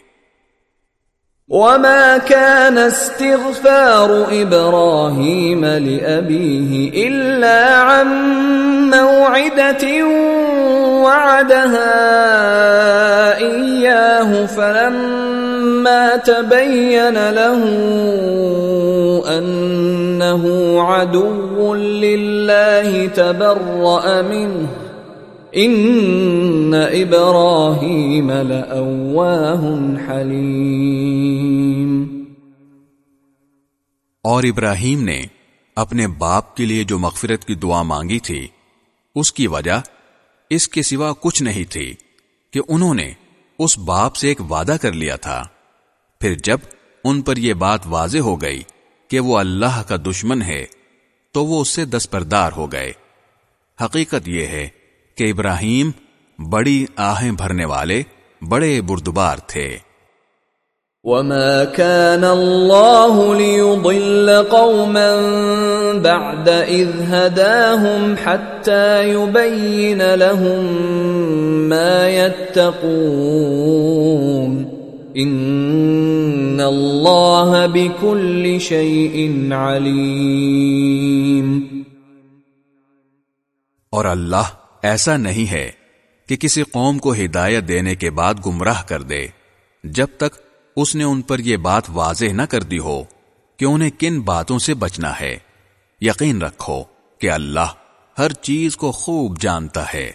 وما كان استغفار إبراهيم لأبيه إلا عن موعدة وعدها إياه فلما تبين له أنه عدو لله تبرأ منه ان ابراہیم لأواہ حلیم اور ابراہیم نے اپنے باپ کے لیے جو مغفرت کی دعا مانگی تھی، اس کی وجہ اس کے سوا کچھ نہیں تھی کہ انہوں نے اس باپ سے ایک وعدہ کر لیا تھا۔ پھر جب ان پر یہ بات واضح ہو گئی کہ وہ اللہ کا دشمن ہے، تو وہ اس سے دستبردار ہو گئے۔ حقیقت یہ ہے کہ ابراہیم بڑی آہیں بھرنے والے بڑے بردبار تھے۔ وما كان الله ليضل قوما بعد إذ هداهم حتى يبين لهم ما يتقون۔ إن الله بكل شيء عليم۔ اور اللہ ایسا نہیں ہے کہ کسی قوم کو ہدایت دینے کے بعد گمراہ کر دے، جب تک اس نے ان پر یہ بات واضح نہ کر دی ہو کہ انہیں کن باتوں سے بچنا ہے۔ یقین رکھو کہ اللہ ہر چیز کو خوب جانتا ہے۔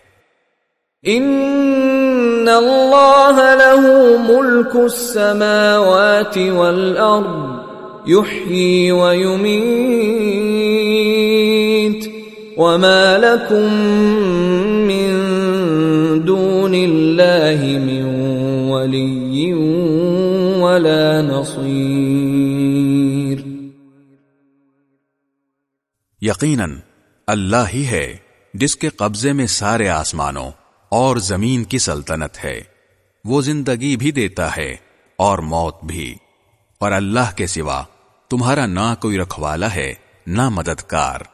ان اللہ له ملک السماوات والارض يحيي ويميت وما لكم من دون الله من ولي ولا نصير یقیناً اللہ ہی ہے جس کے قبضے میں سارے آسمانوں اور زمین کی سلطنت ہے۔ وہ زندگی بھی دیتا ہے اور موت بھی۔ اور اللہ کے سوا تمہارا نہ کوئی رکھوالا ہے، نہ مددگار۔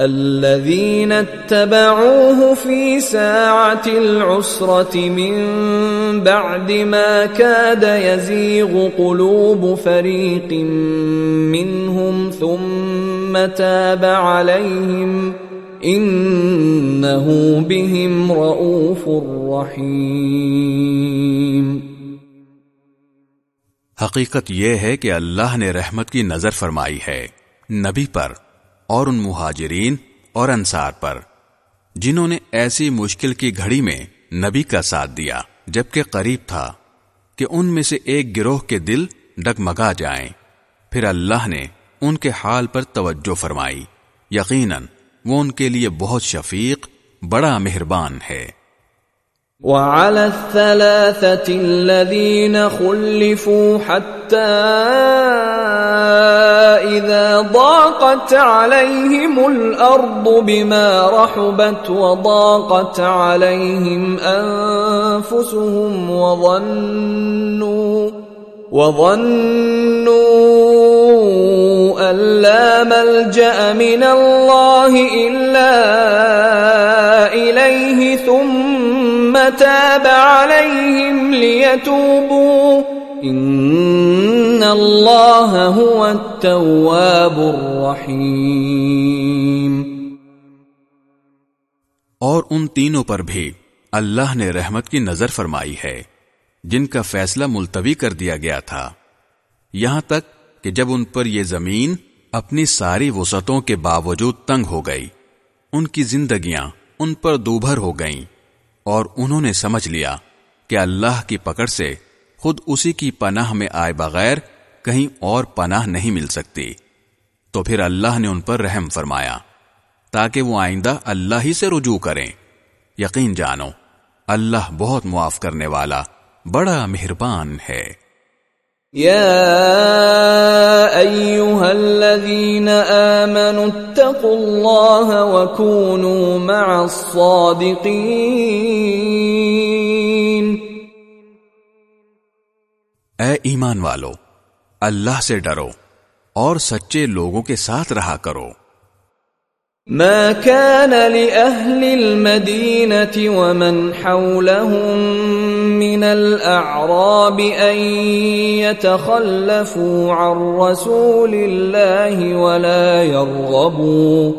الذين اتبعوه في ساعة العسرة من بعد ما كاد يزيغ قلوب فريق منهم ثم تاب عليهم إنه بهم رؤوف رحيم حقیقت یہ ہے کہ اللہ نے رحمت کی نظر فرمائی ہے، نبی پر۔ اور ان مہاجرین اور انصار پر، جنہوں نے ایسی مشکل کی گھڑی میں نبی کا ساتھ دیا، جبکہ قریب تھا، کہ ان میں سے ایک گروہ کے دل ڈگمگا جائیں۔ پھر اللہ نے ان کے حال پر توجہ فرمائی۔ یقیناً وہ ان کے لیے بہت شفیق، بڑا مہربان ہے۔ وعلى الثلاثة الذين خلفوا حتى إذا ضاقت عليهم الأرض بما رحبت وضاقت عليهم أنفسهم وظنوا وظنوا أن لا ملجأ من الله إلا إليه ثم تاب عليهم ليتوبوا الله هو التواب الرحيم اور ان تینوں پر بھی اللہ نے رحمت کی نظر فرمائی ہے، جن کا فیصلہ ملتوی کر دیا گیا تھا۔ یہاں تک کہ جب ان پر یہ زمین اپنی ساری وسعتوں کے باوجود تنگ ہو گئی، ان کی زندگیاں ان پر دوبھر ہو گئیں اور انہوں نے سمجھ لیا کہ اللہ کی پکڑ سے خود اسی کی پناہ میں آئے بغیر کہیں اور پناہ نہیں مل سکتی۔ تو پھر اللہ نے ان پر رحم فرمایا تاکہ وہ آئندہ اللہ ہی سے رجوع کریں۔ یقین جانو اللہ بہت معاف کرنے والا بڑا مہربان ہے۔ يا ايها الذين امنوا اتقوا الله وكونوا مع الصادقين اے ایمان والو اللہ سے ڈرو اور سچے لوگوں کے ساتھ رہا کرو۔ ما كان لأهل المدينة ومن حولهم من الأعراب أن يتخلفوا عن رسول الله ولا يرغبوا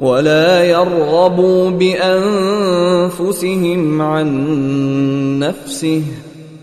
ولا يرغبوا بأنفسهم عن نفسه۔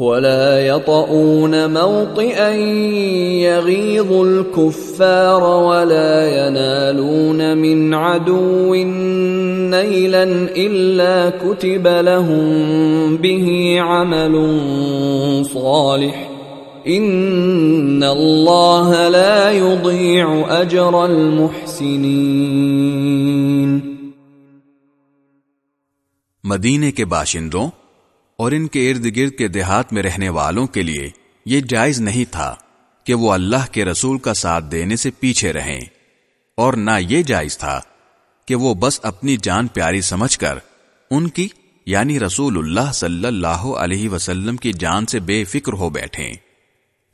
ولا يطؤون موطئا يغيظ الكفار ولا ينالون من عدو نيلا الا كتب لهم به عمل صالح. ان الله لا يضيع اجر المحسنين. مدینے کے باشندوں اور ان کے ارد گرد کے دیہات میں رہنے والوں کے لیے یہ جائز نہیں تھا کہ وہ اللہ کے رسول کا ساتھ دینے سے پیچھے رہیں۔ اور نہ یہ جائز تھا کہ وہ بس اپنی جان پیاری سمجھ کر ان کی یعنی رسول اللہ صلی اللہ علیہ وسلم کی جان سے بے فکر ہو بیٹھیں۔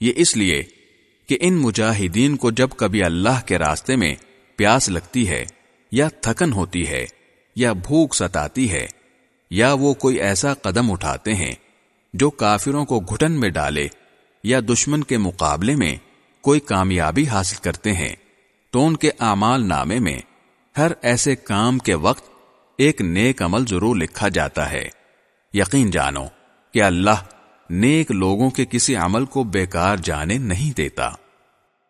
یہ اس لیے کہ ان مجاہدین کو جب کبھی اللہ کے راستے میں پیاس لگتی ہے یا تھکن ہوتی ہے یا بھوک ستاتی ہے یا وہ کوئی ایسا قدم اٹھاتے ہیں جو کافروں کو گھٹن میں ڈالے یا دشمن کے مقابلے میں کوئی کامیابی حاصل کرتے ہیں، تو ان کے اعمال نامے میں ہر ایسے کام کے وقت ایک نیک عمل ضرور لکھا جاتا ہے۔ یقین جانو کہ اللہ نیک لوگوں کے کسی عمل کو بیکار جانے نہیں دیتا۔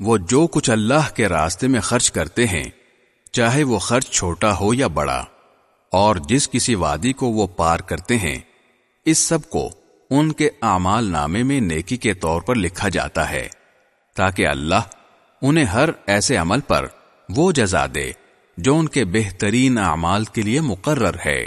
وہ جو کچھ اللہ کے راستے میں خرچ کرتے ہیں، چاہے وہ خرچ چھوٹا ہو یا بڑا، اور جس کسی وادی کو وہ پار کرتے ہیں، اس سب کو ان کے اعمال نامے میں نیکی کے طور پر لکھا جاتا ہے، تاکہ اللہ انہیں ہر ایسے عمل پر وہ جزا دے جو ان کے بہترین اعمال کے لیے مقرر ہے۔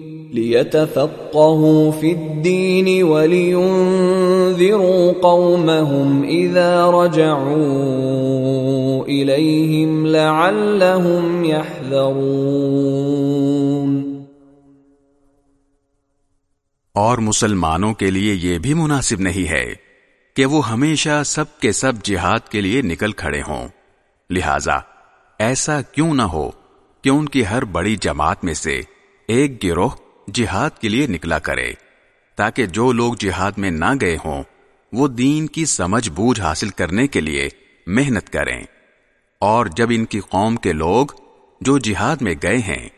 ليتفقهوا في الدين ولينذروا قومهم إذا رجعوا إليهم لعلهم يحذرون اور مسلمانوں کے لیے یہ بھی مناسب نہیں ہے کہ وہ ہمیشہ سب کے سب جہاد کے لیے نکل کھڑے ہوں۔ لہذا ایسا کیوں نہ ہو کہ ان کی ہر بڑی جماعت میں سے ایک گروہ جہاد کے لیے نکلا کرے، تاکہ جو لوگ جہاد میں نہ گئے ہوں، وہ دین کی سمجھ بوجھ حاصل کرنے کے لیے محنت کریں۔ اور جب ان کی قوم کے لوگ جو جہاد میں گئے ہیں،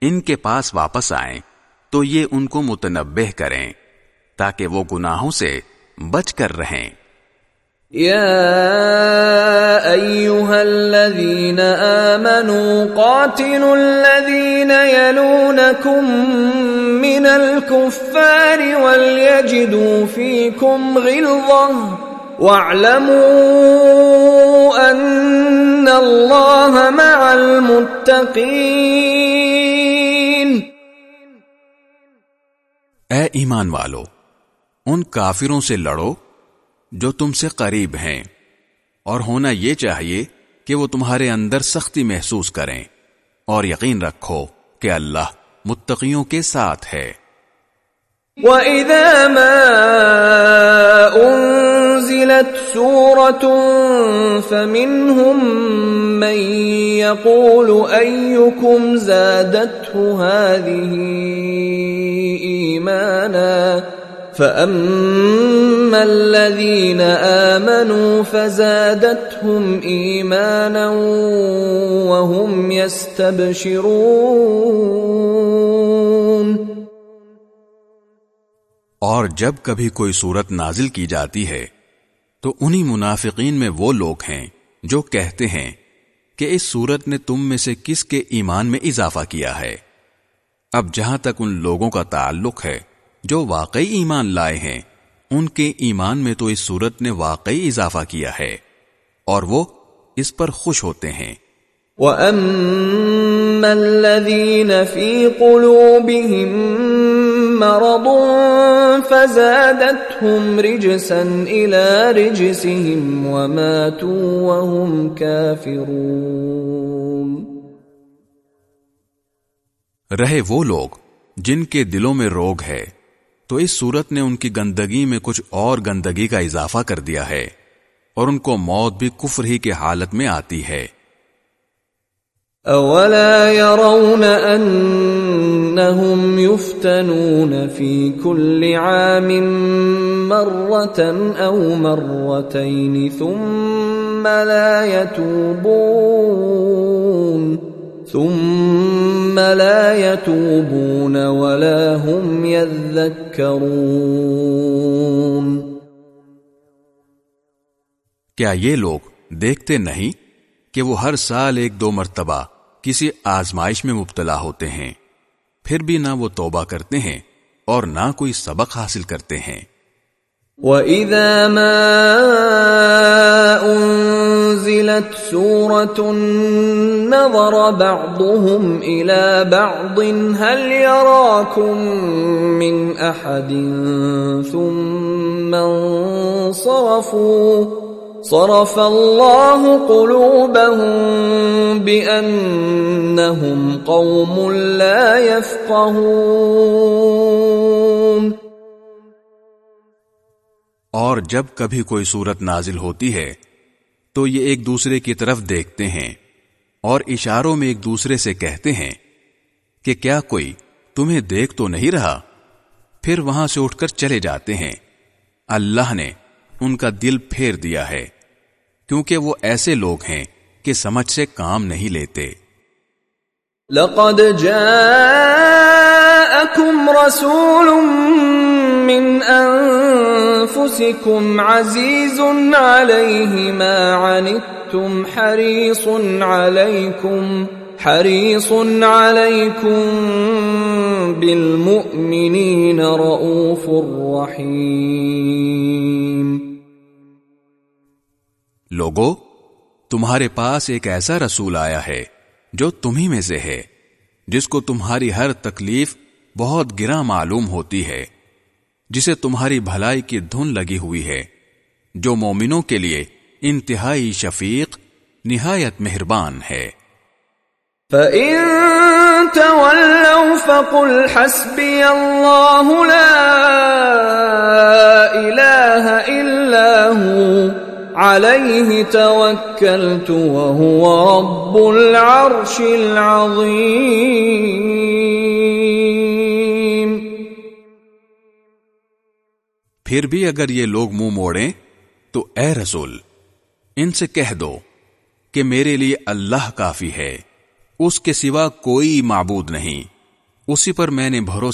ان کے پاس واپس آئیں، تو یہ ان کو متنبع کریں، تاکہ وہ گناہوں سے بچ کر رہیں۔ يا ايها الذين امنوا قاتلوا الذين يلونكم من الكفار وليجدوا فيكم غلظه واعلموا ان الله مع المتقين. اے ایمان والو، ان کافروں سے لڑو جو تم سے قریب ہیں، اور ہونا یہ چاہیے کہ وہ تمہارے اندر سختی محسوس کریں۔ اور یقین رکھو کہ اللہ متقیوں کے ساتھ ہے۔ وَإِذَا مَا أُنزِلَتْ سُورَةٌ فَمِنْهُمْ مَنْ يَقُولُ أَيُّكُمْ زَادَتْهُ هَذِهِ إِيمَانًا فَأَمَّا الَّذِينَ آمَنُوا فَزَادَتْهُمْ إِيمَانًا وَهُمْ يَسْتَبْشِرُونَ اور جب کبھی کوئی صورت نازل کی جاتی ہے، تو انہی منافقین میں وہ لوگ ہیں جو کہتے ہیں کہ اس صورت نے تم میں سے کس کے ایمان میں اضافہ کیا ہے۔ اب جہاں تک ان لوگوں کا تعلق ہے جو واقعی ایمان لائے ہیں ان کے ایمان میں تو اس صورت نے واقعی اضافہ کیا ہے اور وہ اس پر خوش ہوتے ہیں۔ وَأَمَّا الَّذِينَ فِي قُلُوبِهِم مَّرَضٌ فَزَادَتْهُمْ رِجْسًا إِلَى رِجْسِهِمْ وَمَاتُوا وَهُمْ كَافِرُونَ۔ رہے وہ لوگ جن کے دلوں میں روگ ہے۔ تو اس صورت نے ان کی گندگی میں کچھ اور گندگی کا اضافہ کر دیا ہے اور ان کو موت بھی کفر ہی کی حالت میں آتی ہے۔ اولا يرون انهم يفتنون في كل عام مرة او مرتين ثم لا يتوبون ثم لا يتوبون ولا هم يذكرون۔ کیا یہ لوگ دیکھتے نہیں کہ وہ ہر سال ایک دو مرتبہ کسی آزمائش میں مبتلا ہوتے ہیں پھر بھی نہ وہ توبہ کرتے ہیں اور نہ کوئی سبق حاصل کرتے ہیں۔ وَإِذَا مَا أُنزِلَتْ سُورَةٌ نَظَرَ بَعْضُهُمْ إِلَى بَعْضٍ هَلْ يَرَاكُمْ مِنْ أَحَدٍ ثُمَّ انصَرَفُوا صرف اللہ قلوبهم بأنهم قوم لا يفقهون اور جب کبھی کوئی صورت نازل ہوتی ہے، تو یہ ایک دوسرے کی طرف دیکھتے ہیں اور اشاروں میں ایک دوسرے سے کہتے ہیں کہ کیا کوئی تمہیں دیکھ تو نہیں رہا؟ پھر وہاں سے اٹھ کر چلے جاتے ہیں۔ اللہ نے ان کا دل پھیر دیا ہے، کیونکہ وہ ایسے لوگ ہیں کہ سمجھ سے کام نہیں لیتے۔ لقد جاءكم رسول من انفسكم عزيز عليه ما عنتم، حريص عليكم حريص عليكم بالمؤمنين رؤوف رحيم۔ لوگو، تمہارے پاس ایک ایسا رسول آیا ہے جو تمہیں میں سے ہے، جس کو تمہاری ہر تکلیف بہت گرا معلوم ہوتی ہے، جسے تمہاری بھلائی کی دھن لگی ہوئی ہے، جو مومنوں کے لیے انتہائی شفیق، نہایت مہربان ہے۔ فَإِن تَوَلَّوْ فَقُلْ حَسْبِيَ اللَّهُ لَا إِلَٰهَ إِلَّا هُوَ علیہ توکلت وهو رب العرش العظیم پھر بھی اگر یہ لوگ منہ موڑیں، تو اے رسول، ان سے کہہ دو کہ میرے لیے اللہ کافی ہے، اس کے سوا کوئی معبود نہیں، اسی پر میں نے بھروسہ